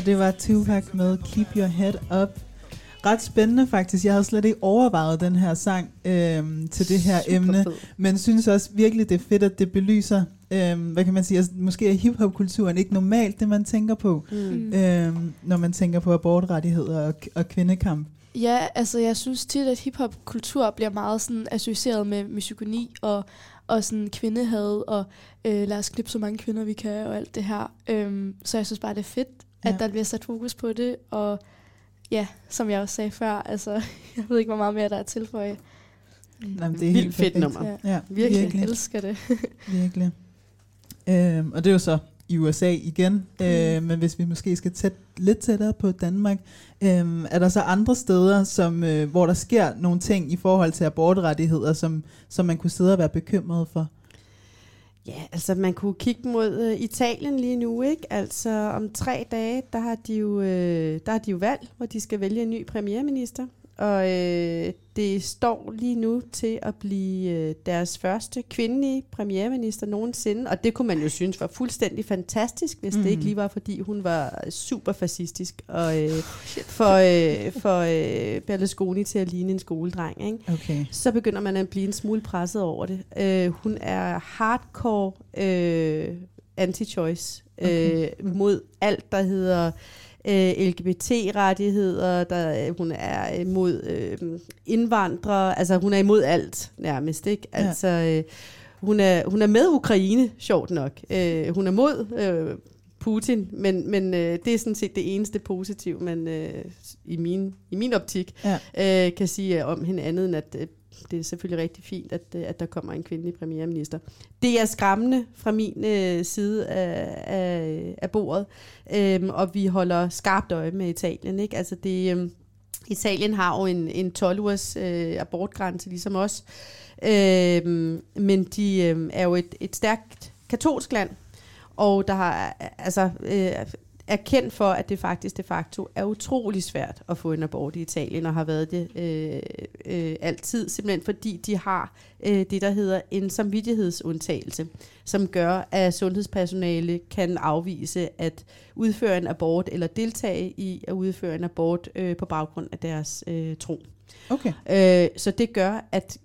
Og det var Tupac med Keep Your Head Up. Ret spændende faktisk. Jeg havde slet ikke overvejet den her sang øhm, til det her Super emne, fed. men synes også virkelig, det er fedt, at det belyser, øhm, hvad kan man sige, altså, måske er hiphop-kulturen ikke normalt det, man tænker på, Mm. øhm, når man tænker på abortrettigheder og, og kvindekamp. Ja, altså jeg synes tit, at hiphop-kultur bliver meget sådan associeret med misogyni og, og sådan kvindehad og øh, lad os knippe så mange kvinder vi kan og alt det her. Øhm, så jeg synes bare, det er fedt, at Ja. der bliver sat fokus på det. Og ja, som jeg også sagde før, altså jeg ved ikke, hvor meget mere der er til for jer. Jamen, det er helt fedt perfekt. nummer. Ja, Virkelig. virkelig. Jeg elsker det. Virkelig. Øhm, og det er jo så i USA igen, mm. øh, men hvis vi måske skal tæt, lidt tættere på Danmark, øh, er der så andre steder, som, øh, hvor der sker nogle ting i forhold til abortrettigheder, som, som man kunne sidde og være bekymret for? Ja, altså man kunne kigge mod øh, Italien lige nu, ikke? Altså om tre dage, der har de jo, øh, der har de jo valg, hvor de skal vælge en ny premierminister. Og øh, det står lige nu til at blive øh, deres første kvindelige premierminister nogensinde. Og det kunne man jo synes var fuldstændig fantastisk, hvis mm. det ikke Mhm. lige var, fordi hun var super fascistisk og øh, for, øh, for øh, Berlusconi til at ligne en skoledreng. Ikke? Okay. så begynder man at blive en smule presset over det. Øh, hun er hardcore øh, anti-choice øh, mod alt, der hedder øh, LGBT-rettigheder. Der, hun er imod øh, indvandrere. Altså, hun er imod alt nærmest. Ikke? Altså, øh, hun, er, hun er med Ukraine, sjovt nok. Øh, hun er mod øh, Putin, men, men øh, det er sådan set det eneste positive, man øh, i, min, i min optik Ja. øh, kan sige om hende andet, end at øh, det er selvfølgelig rigtig fint, at, øh, at der kommer en kvindelig premierminister. Det er skræmmende fra min øh, side af, af, af bordet, øhm, og vi holder skarpt øje med Italien. Ikke? Altså det, øhm, Italien har jo en, en 12-ugers øh, abortgrænse, ligesom os, øhm, men de øhm, er jo et, et stærkt katolsk land, og der har altså øh, er kendt for, at det faktisk de facto er utrolig svært at få en abort i Italien, og har været det øh, øh, altid, simpelthen fordi de har øh, det, der hedder en samvittighedsundtagelse, som gør, at sundhedspersonale kan afvise at udføre en abort, eller deltage i at udføre en abort øh, på baggrund af deres øh, tro. Okay. Øh, så det gør, at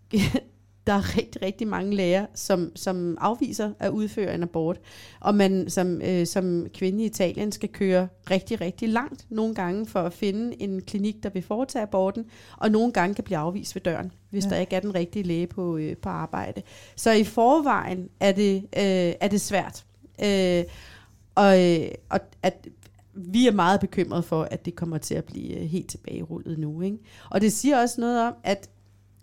der er rigtig, rigtig mange læger, som, som afviser at udføre en abort. Og man som, øh, som kvinde i Italien skal køre rigtig, rigtig langt nogle gange for at finde en klinik, der vil foretage aborten, og nogle gange kan blive afvist ved døren, hvis Ja. der ikke er den rigtige læge på, øh, på arbejde. Så i forvejen er det, øh, er det svært. Øh, og, øh, og at vi er meget bekymrede for, at det kommer til at blive øh, helt tilbagerullet nu. Ikke? Og det siger også noget om, at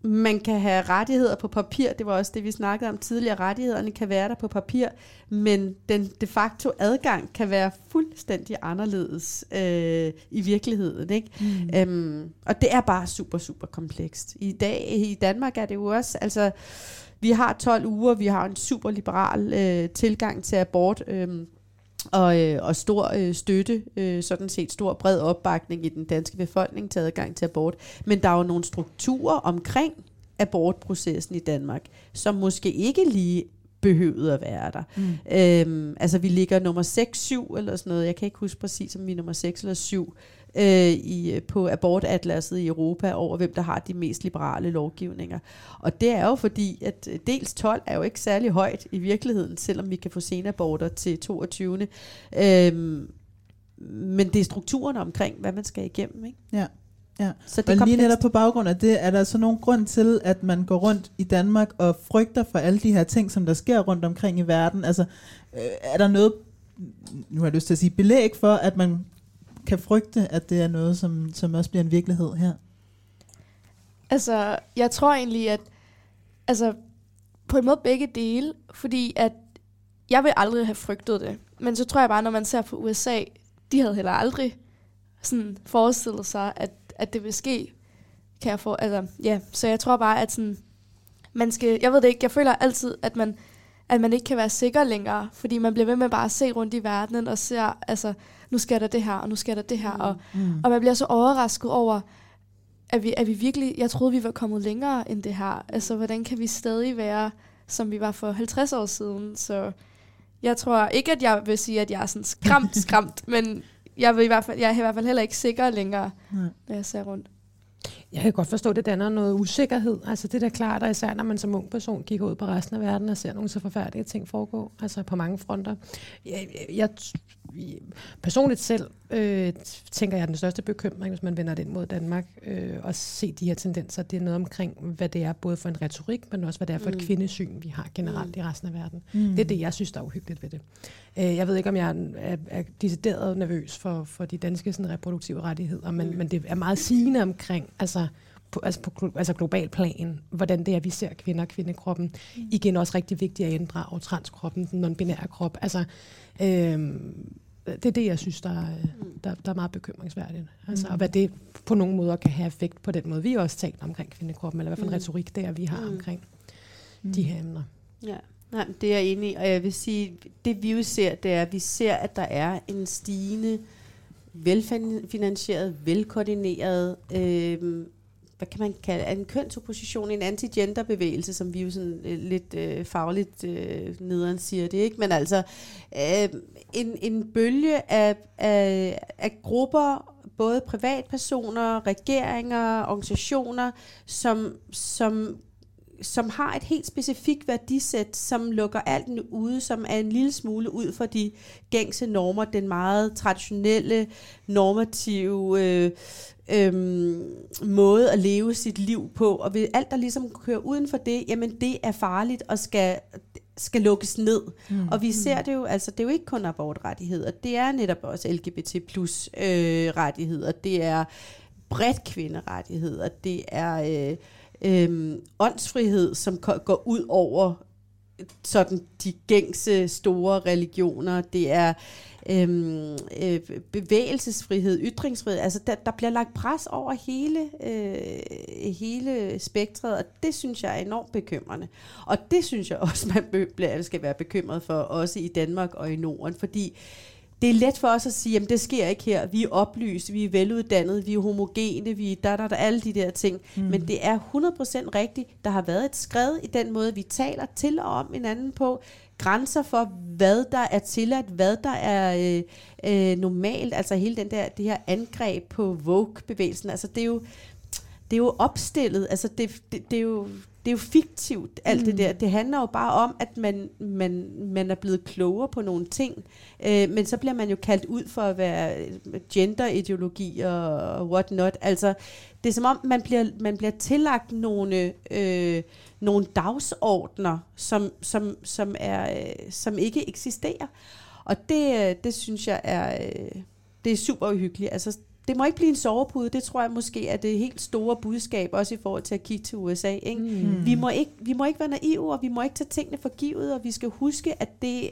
man kan have rettigheder på papir, det var også det, vi snakkede om tidligere, rettighederne kan være der på papir, men den de facto adgang kan være fuldstændig anderledes øh, i virkeligheden. Ikke? Mm. Øhm, og det er bare super, super komplekst. I dag i Danmark er det jo også, altså vi har 12 uger, vi har en super liberal øh, tilgang til abort, øh, og, øh, og stor øh, støtte, øh, sådan set stor bred opbakning i den danske befolkning til adgang til abort. Men der er jo nogle strukturer omkring abortprocessen i Danmark, som måske ikke lige behøvede at være der. Mm. Øhm, altså vi ligger nummer 6, 7 eller sådan noget. Jeg kan ikke huske præcis, om vi er nummer 6 eller 7 øh, i, på abortatlasset i Europa over, hvem der har de mest liberale lovgivninger. Og det er jo fordi, at øh, dels 12 er jo ikke særlig højt i virkeligheden, selvom vi kan få senaborter til 22. Øhm, men det er strukturerne omkring, hvad man skal igennem. Ikke? Ja. Ja. Så det og lige netop på baggrund af det, er der så nogen grund til, at man går rundt i Danmark og frygter for alle de her ting, som der sker rundt omkring i verden? Altså, øh, er der noget, nu har jeg lyst til at sige, belæg for, at man kan frygte, at det er noget, som, som også bliver en virkelighed her? Altså, jeg tror egentlig, at altså, på en måde begge dele, fordi at jeg vil aldrig have frygtet det. Men så tror jeg bare, når man ser på USA, de havde heller aldrig sådan forestillet sig, at, at det vil ske. Kan jeg få, altså, ja. Så jeg tror bare, at sådan, man skal, jeg ved det ikke, jeg føler altid, at man, at man ikke kan være sikker længere, fordi man bliver ved med bare at se rundt i verdenen og ser, altså, nu sker der det her, og nu sker der det her, og, Mm. og man bliver så overrasket over, at vi, at vi virkelig, jeg troede, vi var kommet længere end det her. Altså, hvordan kan vi stadig være, som vi var for 50 år siden? Så jeg tror ikke, at jeg vil sige, at jeg er sådan skræmt, skræmt, men jeg, vil i hvert fald, jeg er i hvert fald heller ikke sikker længere, Nej. når jeg ser rundt. Jeg kan godt forstå, at det danner noget usikkerhed. Altså det er da klart, og især når man som ung person kigger ud på resten af verden og ser nogle så forfærdelige ting foregå, altså på mange fronter. Jeg, jeg, jeg personligt selv øh, tænker jeg, at den største bekymring, hvis man vender det ind mod Danmark, øh, og se de her tendenser, det er noget omkring, hvad det er både for en retorik, men også hvad det er for et Mm. kvindesyn, vi har generelt i resten af verden. Mm. Det er det, jeg synes, der er uhyggeligt ved det. Øh, jeg ved ikke, om jeg er, er decideret nervøs for, for de danske sådan, reproduktive rettigheder, men, Mm. men det er meget sigende omkring, altså på, altså på altså global plan, hvordan det er, vi ser kvinder og kvindekroppen. Mm. Igen også rigtig vigtigt at inddrage transkroppen, den non-binære krop. Altså, øhm, det er det, jeg synes, der, er- der, der er meget bekymringsværdigt. Altså, Mm. Og hvad det på nogle måder kan have effekt på den måde, vi også taler omkring kvindekroppen, eller hvad for en Mm. retorik det er, vi har Mm. omkring de her emner. Ja, Nej, det er jeg enig i, og jeg vil sige, det vi jo ser, det er, at vi ser, at der er en stigende, velfinansieret, velkoordineret, øh, hvad kan man kalde en kønsopposition, en anti-gender-bevægelse, som vi jo sådan øh, lidt øh, fagligt øh, nederen siger det, ikke? Men altså, øh, en, en bølge af, af, af grupper, både privatpersoner, regeringer, organisationer, som, som som har et helt specifikt værdisæt, som lukker alt ude, som er en lille smule ud for de gængse normer, den meget traditionelle, normative øh, øh, måde at leve sit liv på. Og ved alt, der ligesom kører uden for det, jamen det er farligt og skal, skal lukkes ned. Mm. Mm. Og vi ser det jo, altså det er jo ikke kun abortrettigheder, det er netop også LGBT plus øh, rettigheder, det er bredt kvinderettigheder, det er... Øh, øhm, åndsfrihed, som går ud over øh, sådan de gængse store religioner. Det er øhm, øh, bevægelsesfrihed, ytringsfrihed. Altså der, der bliver lagt pres over hele, øh, hele spektret, og det synes jeg er enormt bekymrende. Og det synes jeg også, man skal være bekymret for, også i Danmark og i Norden, fordi det er let for os at sige, at det sker ikke her. Vi er oplyst, vi er veluddannede, vi er homogene, vi er der, der, der, alle de der ting. Mm. Men det er 100% rigtigt. Der har været et skred i den måde, vi taler til og om hinanden på. Grænser for, hvad der er tilladt, hvad der er øh, øh, normalt. Altså hele den der, det her angreb på Vogue-bevægelsen. Altså det er jo, det er jo opstillet. Altså det, det, det er jo det er jo fiktivt, alt mm. det der. Det handler jo bare om, at man, man, man er blevet klogere på nogle ting. Øh, men så bliver man jo kaldt ud for at være øh, genderideologi og, og what not. Altså, det er som om, man bliver, man bliver tillagt nogle, øh, nogle dagsordner, som, som, som, er, øh, som ikke eksisterer. Og det, øh, det synes jeg er, øh, det er super uhyggeligt. Altså, det må ikke blive en sovepude. Det tror jeg måske er det helt store budskab, også i forhold til at kigge til USA. Ikke? Mm. Vi, må ikke, vi må ikke være naive, og vi må ikke tage tingene for givet, og vi skal huske, at det,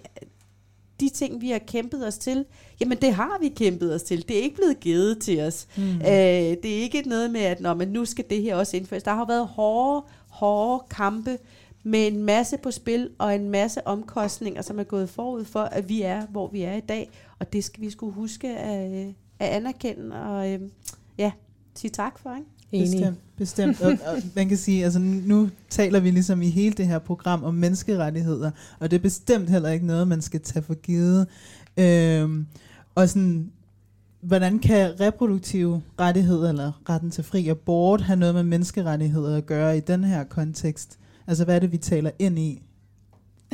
de ting, vi har kæmpet os til, jamen det har vi kæmpet os til. Det er ikke blevet givet til os. Mm. Øh, det er ikke noget med, at Nå, men nu skal det her også indføres. Der har været hårde, hårde kampe med en masse på spil og en masse omkostninger, som er gået forud for, at vi er, hvor vi er i dag. Og det skal vi skulle huske at, at anerkende og øh, ja, sige tak for. Ikke? Bestemt, bestemt. Og, og man kan sige, altså nu taler vi ligesom i hele det her program om menneskerettigheder, og det er bestemt heller ikke noget, man skal tage for givet. Øhm, og sådan, hvordan kan reproduktive rettigheder eller retten til fri abort have noget med menneskerettigheder at gøre i den her kontekst? Altså, hvad er det, vi taler ind i?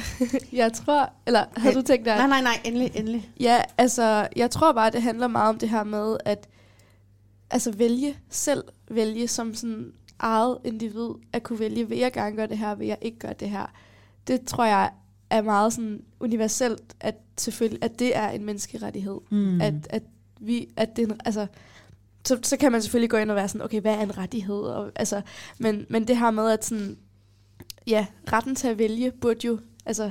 jeg tror, eller havde du tænkt dig? Nej, nej, nej, endelig, endelig. Ja, altså, jeg tror bare, det handler meget om det her med, at altså vælge, selv vælge som sådan eget individ, at kunne vælge, vil jeg gerne gøre det her, vil jeg ikke gøre det her. Det tror jeg er meget sådan universelt, at selvfølgelig, at det er en menneskerettighed. Mm. At, at vi, at det er en, altså, så, så kan man selvfølgelig gå ind og være sådan, okay, hvad er en rettighed? Og, altså, men, men det her med, at sådan, ja, retten til at vælge burde jo, altså,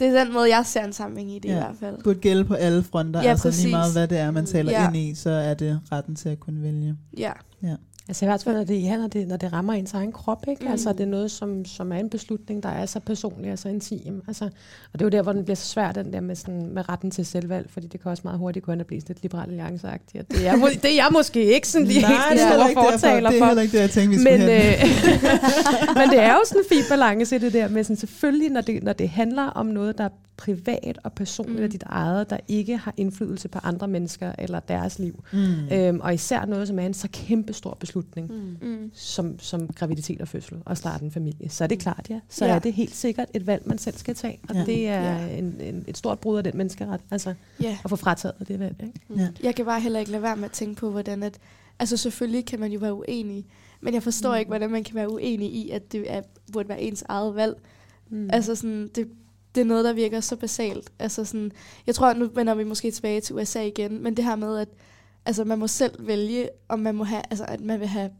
det er den måde, jeg ser en sammenhæng i det ja. i hvert fald. burde gælde på alle fronter. Ja, altså præcis. lige meget, hvad det er, man taler Ja. ind i, så er det retten til at kunne vælge. Ja. ja. Altså i hvert fald, når det, ja, når det, når det rammer ens egen krop, ikke? Mm. Altså det er noget, som, som er en beslutning, der er så personlig og så intim. Altså, og det er jo der, hvor den bliver så svær, den der med, sådan, med retten til selvvalg, fordi det kan også meget hurtigt gå hen og blive sådan lidt liberal allianceagtigt. og Det er, må- det er jeg måske ikke sådan lige Nej, helt store fortaler Det er for. heller ikke det, jeg tænkte, vi skulle men, øh, men det er jo sådan en fin balance i det der med, sådan, selvfølgelig, når det, når det handler om noget, der er privat og personligt Mm. af dit eget, der ikke har indflydelse på andre mennesker eller deres liv. Mm. Øhm, og især noget, som er en så kæmpe stor beslutning, Mm. Mm. som, som graviditet og fødsel og starte en familie. Så er det klart, ja. Så Ja. er det helt sikkert et valg, man selv skal tage. Og Ja. det er Ja. ja. en, en, et stort brud af den menneskeret. Altså Ja. at få frataget det valg. Ikke? Ja. Jeg kan bare heller ikke lade være med at tænke på, hvordan at... Altså selvfølgelig kan man jo være uenig, men jeg forstår Mm. ikke, hvordan man kan være uenig i, at det er, burde være ens eget valg. Mm. Altså sådan, det, det er noget, der virker så basalt. Altså sådan, jeg tror, nu vender vi måske tilbage til USA igen, men det her med, at altså, man må selv vælge, om man må have, altså, at man vil have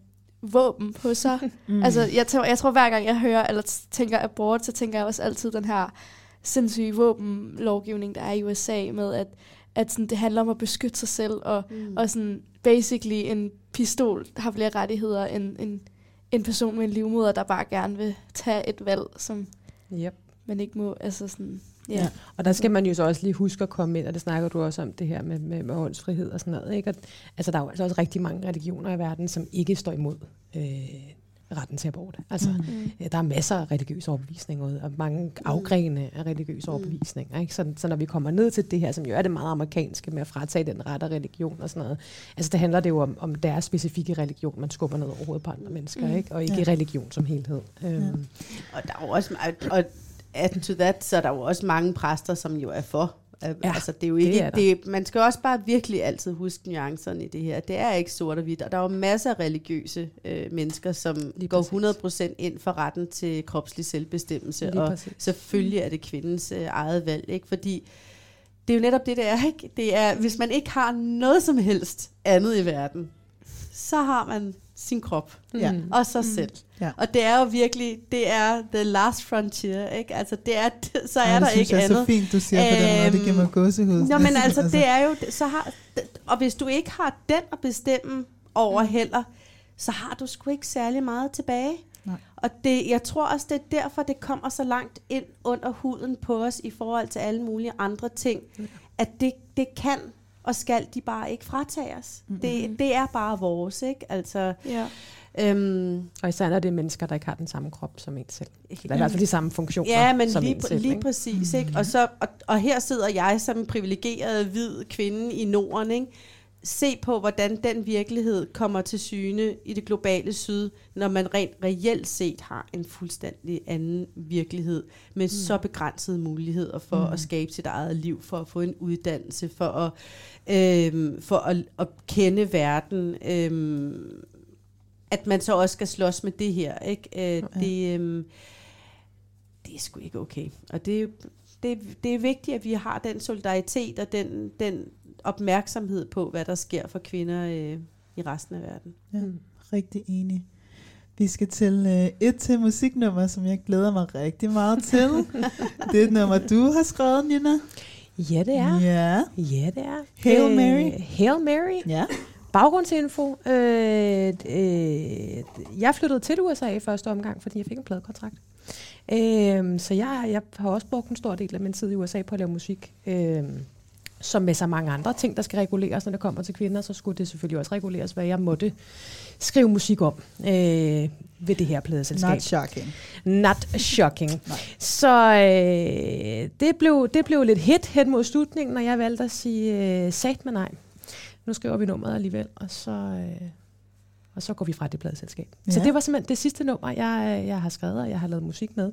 våben på sig. Mm. Altså, jeg, tror, jeg tror, hver gang jeg hører eller tænker abort, så tænker jeg også altid den her sindssyge våbenlovgivning, der er i USA, med at, at sådan, det handler om at beskytte sig selv, og, mm. og sådan, basically en pistol har flere rettigheder end en, en person med en livmoder, der bare gerne vil tage et valg, som yep. Man ikke må. Altså sådan, ja. Ja. Og der skal man jo så også lige huske at komme ind, og det snakker du også om, det her med, med, med åndsfrihed og sådan noget. Ikke? Og, altså, der er jo altså også rigtig mange religioner i verden, som ikke står imod øh, retten til abort. Altså, Mm. mm. ja, der er masser af religiøse overbevisninger, og mange afgrene af religiøse overbevisninger. Ikke? Så, så når vi kommer ned til det her, som jo er det meget amerikanske med at fratage den ret af religion og sådan noget, altså det handler det jo om, om deres specifikke religion, man skubber ned over hovedet på andre mennesker, Mm. ikke? og ikke Ja. ja. religion som helhed. Øhm, Og der er jo også, og add to that, så er der jo også mange præster, som jo er for. Ja, altså, det er jo det ikke, er det der. det, man skal også bare virkelig altid huske nuancerne i det her. Det er ikke sort og hvidt, og der er jo masser af religiøse øh, mennesker, som Lige går 100% ind for retten til kropslig selvbestemmelse, Lige og præcis. selvfølgelig er det kvindens øh, eget valg, ikke? fordi det er jo netop det, det er. Ikke? Det er, hvis man ikke har noget som helst andet i verden, så har man sin krop, Ja. og sig Mm. selv. Ja. Og det er jo virkelig, det er the last frontier, ikke? Altså, det er, så er Ej, der det synes ikke jeg er så andet. fint, du siger på den måde. Det giver mig gåsehud. Nå, men altså, det er jo, så har, og hvis du ikke har den at bestemme over mm. heller, så har du sgu ikke særlig meget tilbage. Nej. Og det, jeg tror også, det er derfor, det kommer så langt ind under huden på os i forhold til alle mulige andre ting, at det, det kan og skal de bare ikke fratage os. Mhm. Det, det er bare vores, ikke? Altså, ja. øhm, og især når det er mennesker, der ikke har den samme krop som en selv. Eller i hvert fald de samme funktioner Ja, men som lige, en selv. lige ikke? præcis. Ikke? Og, så, og, og her sidder jeg som en privilegeret hvid kvinde i Norden. Ikke? Se på, hvordan den virkelighed kommer til syne i det globale syd, når man rent reelt set har en fuldstændig anden virkelighed, med mm. så begrænsede muligheder for Mm. at skabe sit eget liv, for at få en uddannelse, for at, øhm, for at, at kende verden. Øhm, at man så også skal slås med det her. Ikke? Øh, Ja. det, øhm, det er sgu ikke okay. Og det, er det, det er vigtigt, at vi har den solidaritet og den, den opmærksomhed på, hvad der sker for kvinder øh, i resten af verden. Ja, rigtig enig. Vi skal til øh, et til musiknummer, som jeg glæder mig rigtig meget til. det er et nummer, du har skrevet, Nina. Ja, det er. Ja. Ja, det er. Hail Mary. Øh, Hail Mary. Ja. Baggrundsinfo. Øh, øh, jeg flyttede til USA i første omgang, fordi jeg fik en pladekontrakt. Øh, så jeg, jeg har også brugt en stor del af min tid i USA på at lave musik. Øh, som med så mange andre ting, der skal reguleres, når det kommer til kvinder, så skulle det selvfølgelig også reguleres, hvad jeg måtte skrive musik om øh, ved det her pladeselskab. Not shocking. Not shocking. så øh, det, blev, det blev lidt hit hen mod slutningen, og jeg valgte at sige, øh, sat med nej. Nu skriver vi nummeret alligevel, og så, øh, og så går vi fra det pladeselskab. Ja. Så det var simpelthen det sidste nummer, jeg, jeg har skrevet, og jeg har lavet musik med.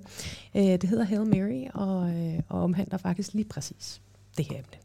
Øh, det hedder Hail Mary, og, øh, og omhandler faktisk lige præcis det her emne.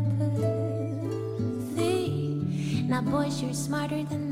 boys, you're smarter than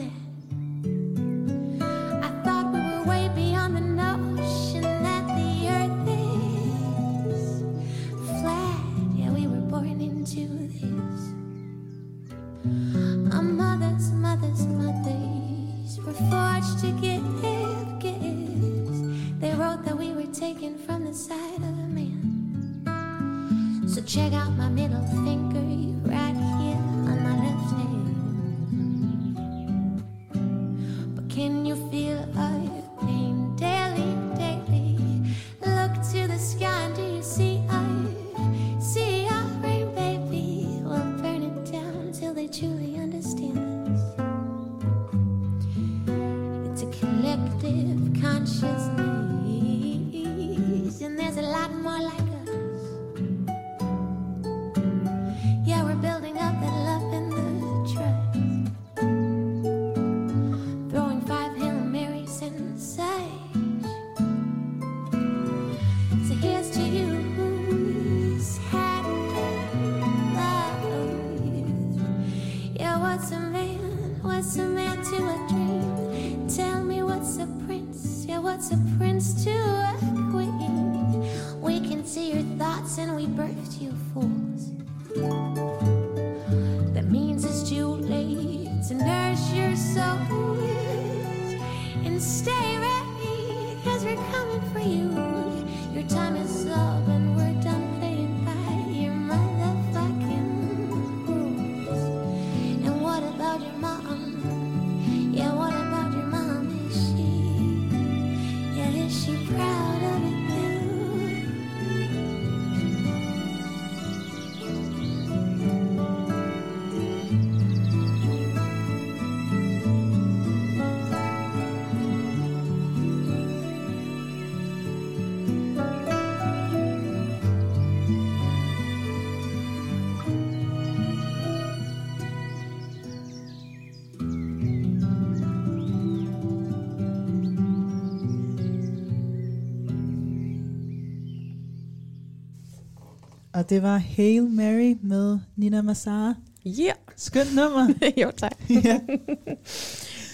Og det var Hail Mary med Nina Massara. Ja. Skønt nummer. jo, tak. ja.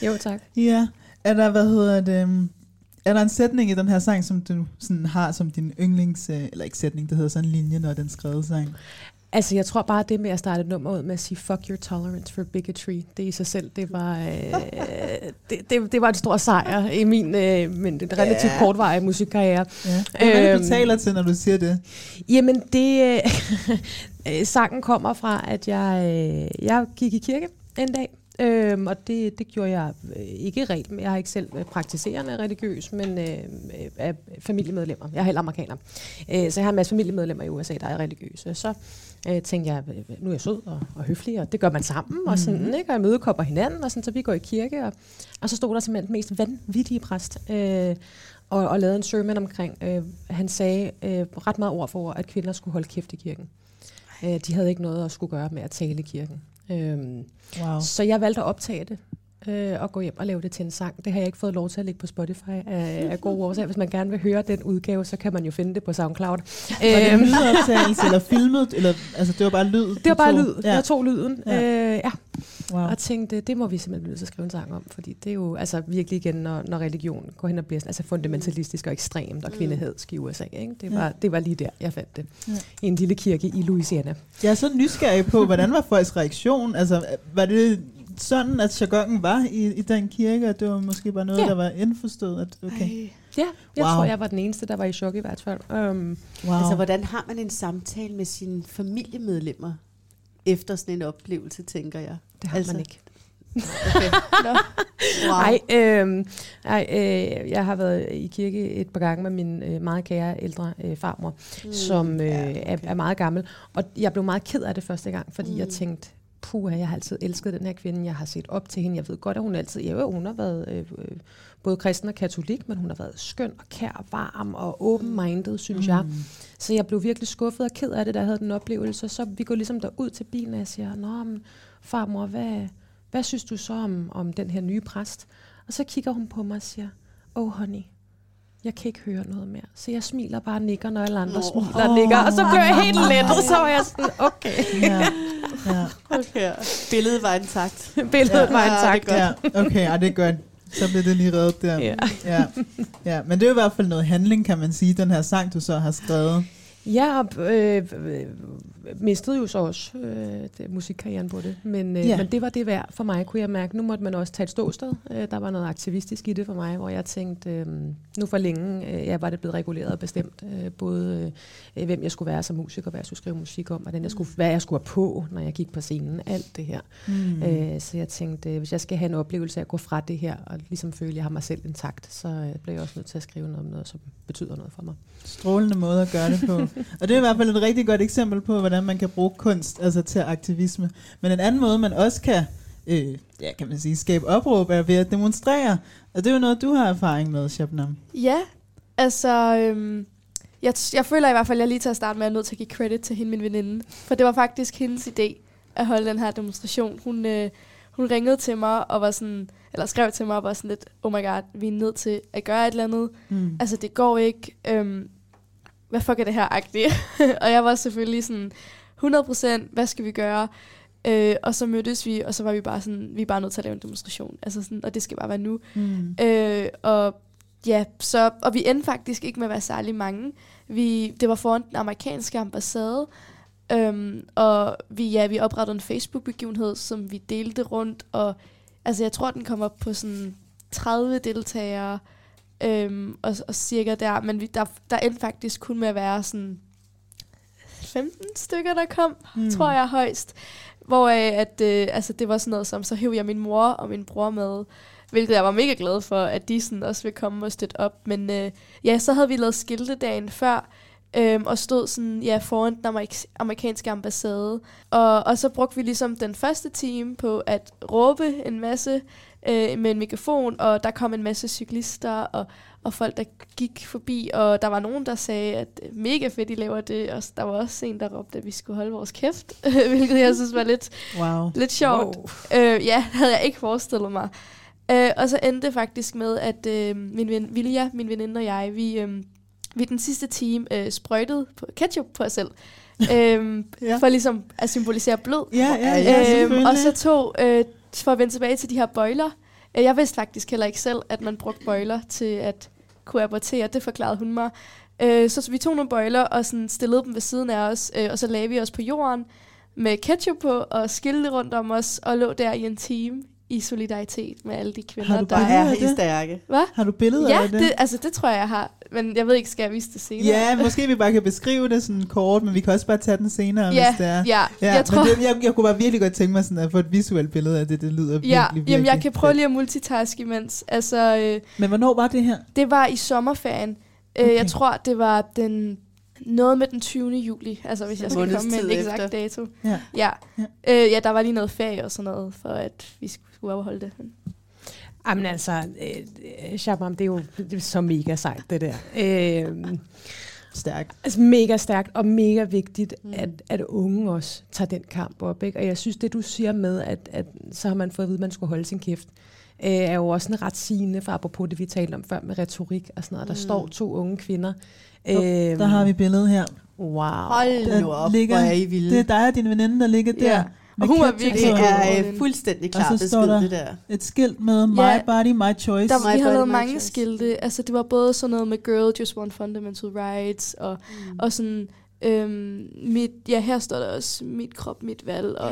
jo, tak. Ja. Er der, hvad hedder det, øhm, er der en sætning i den her sang, som du sådan har som din yndlings, øh, eller ikke sætning, det hedder sådan en linje, når den skrevet sang? Altså, jeg tror bare, det med at starte et nummer ud med at sige, fuck your tolerance for bigotry, det i sig selv, det var, øh, det, det, det var en stor sejr i min øh, men det relativt Ja. kortvarige musikkarriere. Ja. Hvad er det, du Øhm, taler til, når du siger det? Jamen, det, øh, sangen kommer fra, at jeg, øh, jeg gik i kirke en dag, Øhm, og det, det gjorde jeg øh, ikke rent. Jeg har ikke selv øh, praktiserende religiøs, men øh, øh, er familiemedlemmer. Jeg er heller amerikaner. Øh, så jeg har en masse familiemedlemmer i USA, der er religiøse. Så øh, tænkte jeg, øh, nu er jeg sød og, og høflig, og det gør man sammen, og sådan, Mhm. ikke? og jeg mødekopper hinanden, og sådan, så vi går i kirke, og, og så stod der simpelthen den mest vanvittige præst, øh, og, og lavede en sermon omkring, øh, han sagde øh, ret meget ord for ord, at kvinder skulle holde kæft i kirken. Øh, de havde ikke noget at skulle gøre med at tale i kirken. Øhm, Wow. Så jeg valgte at optage det øh, og gå hjem og lave det til en sang. Det har jeg ikke fået lov til at lægge på Spotify af, af gode årsager. Hvis man gerne vil høre den udgave, så kan man jo finde det på SoundCloud. Var det en lydoptagelse eller filmet? Eller, altså, det var bare lyd? Det var bare tog? lyd. Ja. Jeg tog lyden. Ja. Øh, ja. Wow. Og tænkte, det må vi simpelthen blive nødt til at skrive en sang om, fordi det er jo altså virkelig igen, når, når religion går hen og bliver sådan, altså fundamentalistisk og ekstremt og Mm. kvindehedsk i USA. Ikke? Det, Ja. var, det var lige der, jeg fandt det. Ja. I en lille kirke i Louisiana. Jeg er så nysgerrig på, hvordan var folks reaktion? Altså, var det sådan, at jargonen var i, i den kirke, at det var måske bare noget, Ja. der var indforstået? At, okay. Ja, jeg Wow. tror, jeg var den eneste, der var i chok i hvert fald. Um, wow. Altså, hvordan har man en samtale med sine familiemedlemmer efter sådan en oplevelse, tænker jeg? Det har altså, man ikke. Okay. Nå. Wow. Nej, øh, ej, øh, jeg har været i kirke et par gange med min øh, meget kære ældre øh, farmor, Mm. som øh, Ja, okay. er, er meget gammel. Og jeg blev meget ked af det første gang, fordi Mm. jeg tænkte, puh, jeg har altid elsket den her kvinde, jeg har set op til hende. Jeg ved godt, at hun altid, ja, hun har været øh, øh, både kristen og katolik, men hun har været skøn og kær, varm og open-minded, synes mm. jeg. Så jeg blev virkelig skuffet og ked af det, da jeg havde den oplevelse. Så vi går ligesom derud til bilen, og jeg siger, Nå, men, farmor, hvad, hvad synes du så om, om den her nye præst? Og så kigger hun på mig og siger, oh honey, jeg kan ikke høre noget mere. Så jeg smiler bare og nikker, når alle andre oh. smiler og nikker. Og så blev jeg helt lettet, så var jeg sådan, okay. Ja. Ja. Okay. Billedet var intakt. Billedet var intakt. Ja, okay, ja, det er godt. Så blev det lige reddet der. Ja. ja. ja. Men det er i hvert fald noget handling, kan man sige, den her sang, du så har skrevet. Ja, og øh, øh, mistede jo så også øh, det, musikkarrieren på det. Men, øh, Ja. men det var det værd for mig, kunne jeg mærke. Nu måtte man også tage et ståsted. Øh, der var noget aktivistisk i det for mig, hvor jeg tænkte, øh, nu for længe øh, ja, var det blevet reguleret og bestemt. Øh, både øh, hvem jeg skulle være som musiker, hvad jeg skulle skrive musik om, hvordan jeg skulle, hvad jeg skulle have på, når jeg gik på scenen. Alt det her. Mm. Øh, så jeg tænkte, øh, hvis jeg skal have en oplevelse af at gå fra det her, og ligesom føle, at jeg har mig selv intakt, så øh, bliver jeg også nødt til at skrive noget om noget, som betyder noget for mig. Strålende måde at gøre det på. og det er i hvert fald et rigtig godt eksempel på, hvordan man kan bruge kunst altså til aktivisme. Men en anden måde, man også kan, øh, ja, kan man sige, skabe opråb, er ved at demonstrere. Og det er jo noget, du har erfaring med, Shabnam. Ja, altså... Øhm, jeg, jeg føler i hvert fald, at jeg lige til at starte med er nødt til at give credit til hende, min veninde. For det var faktisk hendes idé at holde den her demonstration. Hun, øh, hun ringede til mig og var sådan, eller skrev til mig og var sådan lidt, oh my god, vi er nødt til at gøre et eller andet. Mm. Altså, det går ikke. Øhm, hvad fuck er det her, agtigt? og jeg var selvfølgelig sådan, 100%, hvad skal vi gøre? Øh, og så mødtes vi, og så var vi bare sådan, vi er bare nødt til at lave en demonstration. Altså sådan, og det skal bare være nu. Mm. Øh, og ja, så, og vi endte faktisk ikke med at være særlig mange. Vi, det var foran den amerikanske ambassade, øhm, og vi, ja, vi oprettede en Facebook-begivenhed, som vi delte rundt, og altså, jeg tror, den kom op på sådan 30 deltagere, øhm, og, og cirka der, men vi, der, der endte faktisk kun med at være sådan 15 stykker, der kom, Mm. tror jeg højst. Hvor at, øh, altså, det var sådan noget som, så hæv jeg min mor og min bror med, hvilket jeg var mega glad for, at de sådan også ville komme og støtte op. Men øh, ja, så havde vi lavet skilte dagen før, øhm, og stod sådan, ja, foran den amerik- amerikanske ambassade. Og, og så brugte vi ligesom den første time på at råbe en masse øh, med en mikrofon, og der kom en masse cyklister og, og folk, der gik forbi, og der var nogen, der sagde, at øh, mega fedt, I laver det, og der var også en, der råbte, at vi skulle holde vores kæft, hvilket jeg synes var lidt, Wow. lidt sjovt. Wow. Øh, ja, havde jeg ikke forestillet mig. Øh, og så endte det faktisk med, at øh, min ven, Vilja, min veninde og jeg, vi, øh, vi den sidste time øh, sprøjtede på ketchup på os selv. øhm, Ja. For ligesom at symbolisere blod. Ja, ja, ja, øhm, og så tog, øh, for at vende tilbage til de her bøjler. Øh, jeg vidste faktisk heller ikke selv, at man brugte bøjler til at kunne abortere. Det forklarede hun mig. Øh, så vi tog nogle bøjler og sådan stillede dem ved siden af os, øh, og så lagde vi os på jorden med ketchup på og skilte rundt om os, og lå der i en time i solidaritet med alle de kvinder, Har du der billeder af I det? stærke. Hvad? Har du billeder ja, af det? det? altså det tror jeg, jeg har. Men jeg ved ikke, skal jeg vise det senere? Ja, måske vi bare kan beskrive det sådan kort, men vi kan også bare tage den senere, Ja, hvis det er. ja, ja jeg tror- det, jeg, jeg kunne bare virkelig godt tænke mig sådan at få et visuelt billede af det. Det lyder virkelig, Ja, virkelig jamen jeg kan prøve lige at multitaske imens. Altså, øh, Men hvornår var det her? det var i sommerferien. Okay. Okay. Jeg tror, det var den noget med den 20. juli, altså hvis jeg skal komme med en eksakt efter. dato. Ja. Ja. Ja. Øh, ja, der var lige noget ferie og sådan noget, for at vi skulle overholde det. Men- Jamen altså, øh, Shabam, det er jo det er så mega sejt, det der. Øh, Stærkt. Altså mega stærkt og mega vigtigt, mm. at, at unge også tager den kamp op. Ikke? Og jeg synes, det du siger med, at, at så har man fået at vide, at man skulle holde sin kæft, øh, er jo også en ret sigende, for apropos det, vi talte om før med retorik og sådan noget. Der Mm. står to unge kvinder. Øhm, der har vi billedet her. Wow. Hold nu op, ligger, hvor er I vilde. Det er dig og din veninde, der ligger der. Og hun var virkelig er øh, fuldstændig Og klart så står der det der. et skilt med My Ja. Body, My Choice. Der, My vi har lavet mange choice. skilte. Altså, det var både sådan noget med Girl Just Want Fundamental Rights, og, mm. og sådan, øhm, mit, ja, her står der også, mit krop, mit valg, og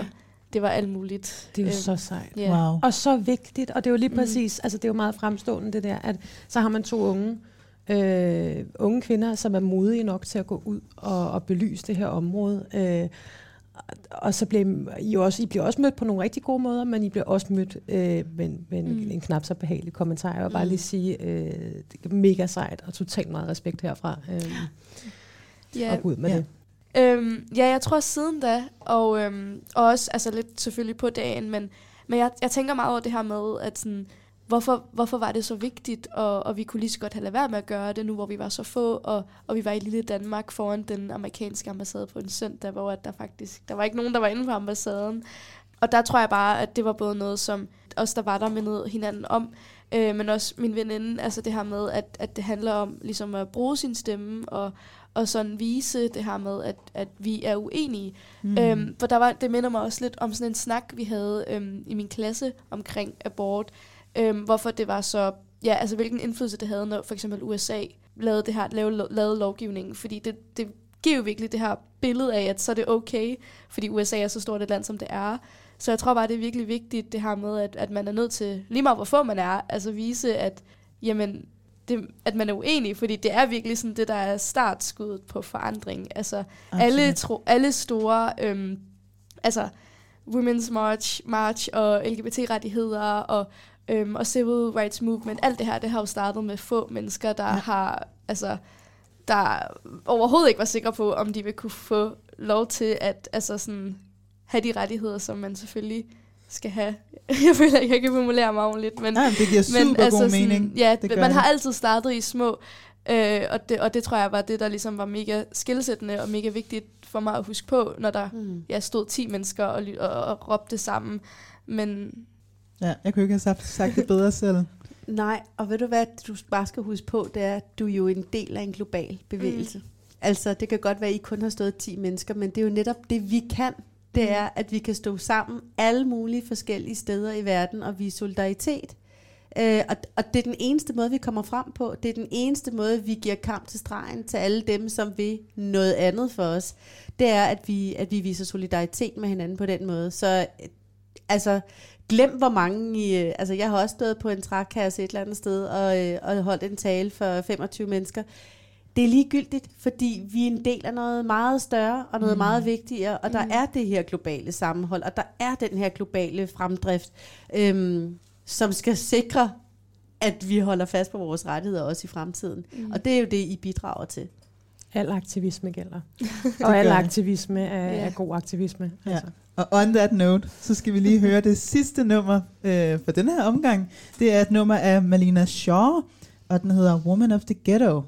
det var alt muligt. Det er jo Øhm, så sejt. ja. Wow. Og så vigtigt, og det er jo lige Mm. præcis, altså det er jo meget fremstående det der, at så har man to unge, øh, unge kvinder, som er modige nok til at gå ud og, og belyse det her område. Øh, og så bliver I, også, I bliver også mødt på nogle rigtig gode måder, men I bliver også mødt øh, med, med en, Mm. en knap så behagelig kommentar. Jeg vil bare Mm. lige sige, øh, det er mega sejt og totalt meget respekt herfra. Øh, Ja, og ud med ja. det. Øhm, ja, jeg tror siden da, og, øhm, og også altså lidt selvfølgelig på dagen, men, men jeg, jeg tænker meget over det her med, at sådan, hvorfor, hvorfor var det så vigtigt, og, og vi kunne lige så godt have lade være med at gøre det, nu hvor vi var så få, og, og vi var i lille Danmark foran den amerikanske ambassade på en søndag, hvor at der faktisk, der var ikke nogen, der var inde på ambassaden. Og der tror jeg bare, at det var både noget, som os, der var der, mindede hinanden om, øh, men også min veninde, altså det her med, at, at det handler om ligesom at bruge sin stemme, og, og sådan vise det her med, at, at vi er uenige. Mm. Øhm, for der var, det minder mig også lidt om sådan en snak, vi havde øhm, i min klasse omkring abort. Øhm, hvorfor det var så, ja, altså hvilken indflydelse det havde, når for eksempel USA lavede det her, lavede, lavede lovgivningen. Fordi det, det giver jo virkelig det her billede af, at så er det okay, fordi USA er så stort et land, som det er. Så jeg tror bare, det er virkelig vigtigt, det her med, at, at man er nødt til, lige meget hvor få man er, altså vise, at, jamen, det, at man er uenig, fordi det er virkelig sådan det, der er startskuddet på forandring. Altså, alle, tro, alle store, øhm, altså, Women's March, March og LGBT-rettigheder og, øhm, og Civil Rights Movement, alt det her, det har jo startet med få mennesker, der ja. har, altså, der overhovedet ikke var sikre på, om de vil kunne få lov til at altså sådan, have de rettigheder, som man selvfølgelig skal have. Jeg føler ikke, jeg kan formulere mig ordentligt. Men, Ja, det giver super god mening. Ja, Det man har altid startet i små, øh, og, det, og det tror jeg var det, der ligesom var mega skillsættende og mega vigtigt for mig at huske på, når der mm. ja, stod 10 mennesker og, og, og råbte sammen. Men Ja, jeg kunne ikke have sagt, det bedre selv. Nej, og ved du hvad, du bare skal huske på, det er, at du er jo en del af en global bevægelse. Mm. Altså, det kan godt være, at I kun har stået 10 mennesker, men det er jo netop det, vi kan. Det er, at vi kan stå sammen alle mulige forskellige steder i verden og vise solidaritet. Øh, og, og det er den eneste måde, vi kommer frem på. Det er den eneste måde, vi giver kamp til stregen til alle dem, som vil noget andet for os. Det er, at vi, at vi viser solidaritet med hinanden på den måde. Så altså, glem hvor mange i... øh, Altså, jeg har også stået på en trækasse et eller andet sted og, øh, og holdt en tale for 25 mennesker. Det er ligegyldigt, fordi vi er en del af noget meget større og noget Mm. meget vigtigere, og der Mm. er det her globale sammenhold, og der er den her globale fremdrift, øhm, som skal sikre, at vi holder fast på vores rettigheder også i fremtiden. Mm. Og det er jo det, I bidrager til. Al aktivisme gælder. Og al aktivisme er, Ja. er god aktivisme. Ja. Og on that note, så skal vi lige høre det sidste nummer øh, for den her omgang. Det er et nummer af Malina Shaw, og den hedder Woman of the Ghetto.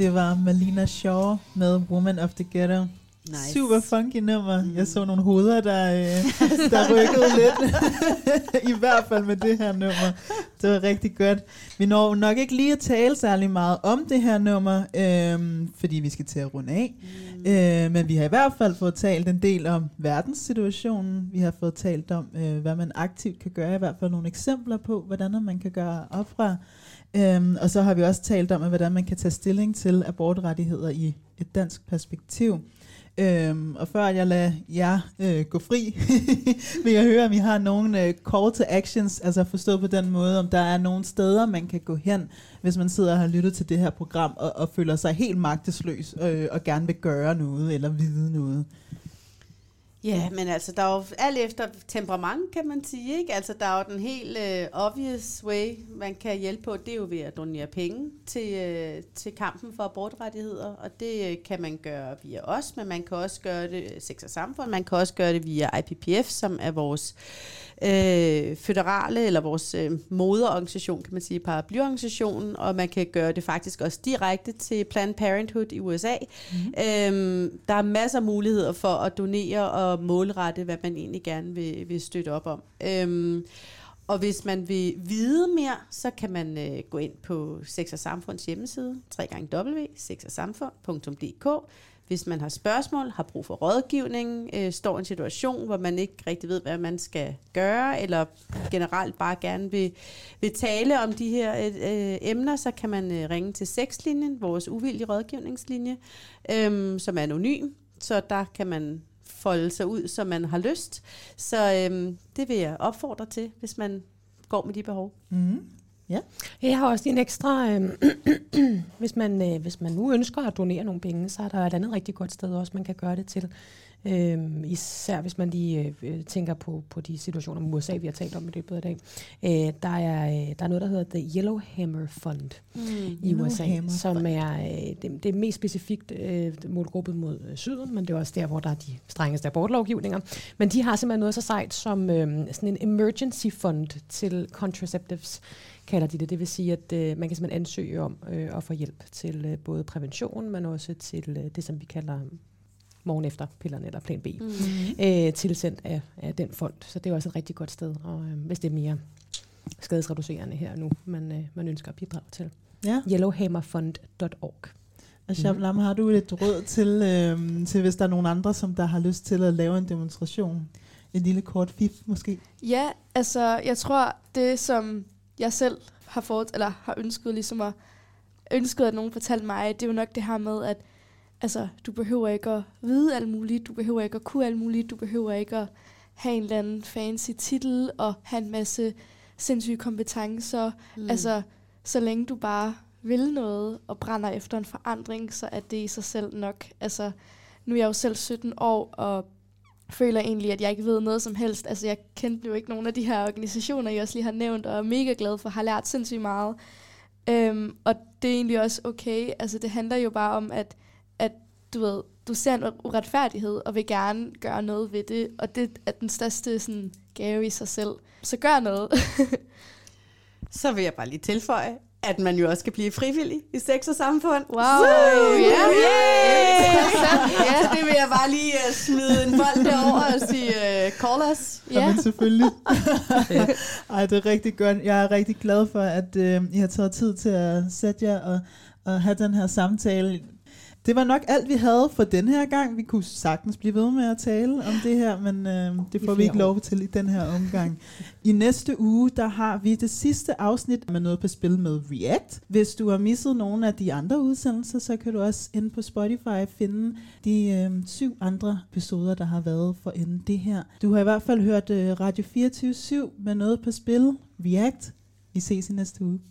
Det var Malina Shaw med Woman of the Ghetto. Nice. Super funky nummer. Mm. Jeg så nogle hoveder, der, øh, der rykkede lidt. I hvert fald med det her nummer. Det var rigtig godt. Vi når nok ikke lige at tale særlig meget om det her nummer, øh, fordi vi skal til at runde af. Mm. Øh, men vi har i hvert fald fået talt en del om verdenssituationen. Vi har fået talt om, øh, hvad man aktivt kan gøre. I hvert fald nogle eksempler på, hvordan man kan gøre op fra. Øhm, og så har vi også talt om, at hvordan man kan tage stilling til abortrettigheder i et dansk perspektiv. Øhm, og før jeg lader jer øh, gå fri, vil jeg høre, om I har nogle øh, call to actions, altså forstået på den måde, om der er nogle steder, man kan gå hen, hvis man sidder og har lyttet til det her program, og, og føler sig helt magtesløs, øh, og gerne vil gøre noget, eller vide noget. Ja, men altså, der er jo alt efter temperament, kan man sige, ikke? Altså, der er jo den helt uh, obvious way, man kan hjælpe på, det er jo ved at donere penge til, uh, til kampen for abortrettigheder, og det uh, kan man gøre via os, men man kan også gøre det, Sex og Samfund, man kan også gøre det via IPPF, som er vores øh, føderale, eller vores øh, moderorganisation, kan man sige, paraplyorganisationen, og man kan gøre det faktisk også direkte til Planned Parenthood i USA. Mm-hmm. Øhm, der er masser af muligheder for at donere og målrette, hvad man egentlig gerne vil, vil støtte op om. Øhm, og hvis man vil vide mere, så kan man øh, gå ind på Sex og Samfunds hjemmeside, www.sexogsamfund.dk. Hvis man har spørgsmål, har brug for rådgivning, øh, står i en situation, hvor man ikke rigtig ved, hvad man skal gøre, eller generelt bare gerne vil, vil tale om de her øh, øh emner, så kan man øh, ringe til sexlinjen, vores uvildige rådgivningslinje, øh, som er anonym. Så der kan man folde sig ud, som man har lyst. Så øh, det vil jeg opfordre til, hvis man går med de behov. Mm. Ja. Jeg har også en ekstra, øh, hvis, man, øh, hvis man nu ønsker at donere nogle penge, så er der et andet rigtig godt sted også, man kan gøre det til. Øh, især hvis man lige øh, tænker på, på de situationer med USA, vi har talt om i løbet af dag. Øh, der, er, øh, der er noget, der hedder The Yellowhammer Fund mm, i USA, Yellowhammer som er øh, det, det er mest specifikt øh, målgruppet mod øh, syden, men det er også der, hvor der er de strengeste abortlovgivninger. Men de har simpelthen noget så sejt som øh, sådan en emergency fund til contraceptives kalder de det. Det vil sige, at øh, man kan simpelthen ansøge om øh, at få hjælp til øh, både prævention, men også til øh, det, som vi kalder morgen efter pillerne eller plan B, mm. øh, tilsendt af, af den fond. Så det er også et rigtig godt sted, og øh, hvis det er mere skadesreducerende her nu, man, øh, man ønsker at bidrage til. Ja. Yellowhammerfund.org. Og Shablam, har du et råd til, øh, til, hvis der er nogen andre, som der har lyst til at lave en demonstration? En lille kort fif måske? Ja, altså jeg tror, det som jeg selv har fået, eller har ønsket ligesom at ønsket, at nogen fortalte mig, det er jo nok det her med, at altså, du behøver ikke at vide alt muligt, du behøver ikke at kunne alt muligt, du behøver ikke at have en eller anden fancy titel og have en masse sindssyge kompetencer. Mm. Altså, så længe du bare vil noget og brænder efter en forandring, så er det i sig selv nok. Altså, nu er jeg jo selv 17 år, og føler egentlig, at jeg ikke ved noget som helst. Altså, jeg kendte jo ikke nogen af de her organisationer, jeg også lige har nævnt, og er mega glad for, har lært sindssygt meget. Øhm, og det er egentlig også okay. Altså, det handler jo bare om, at, at du ved, du ser en uretfærdighed, og vil gerne gøre noget ved det, og det er den største sådan, gave i sig selv. Så gør noget. Så vil jeg bare lige tilføje, at man jo også kan blive frivillig i sex og samfund. Wow! Så, Ja. yeah. Ja. Så det vil jeg bare lige uh, smide en bold derover og sige, uh, call us. Ja. Jamen selvfølgelig. Ej, det er rigtig godt. Jeg er rigtig glad for, at øh, I har taget tid til at sætte jer og, og have den her samtale. Det var nok alt, vi havde for den her gang. Vi kunne sagtens blive ved med at tale om det her, men øh, det får vi ikke lov til i den her omgang. I næste uge, der har vi det sidste afsnit med noget på spil med React. Hvis du har misset nogle af de andre udsendelser, så kan du også inde på Spotify finde de øh, syv andre episoder, der har været for inden det her. Du har i hvert fald hørt øh, Radio 24 med noget på spil, React. Vi ses i næste uge.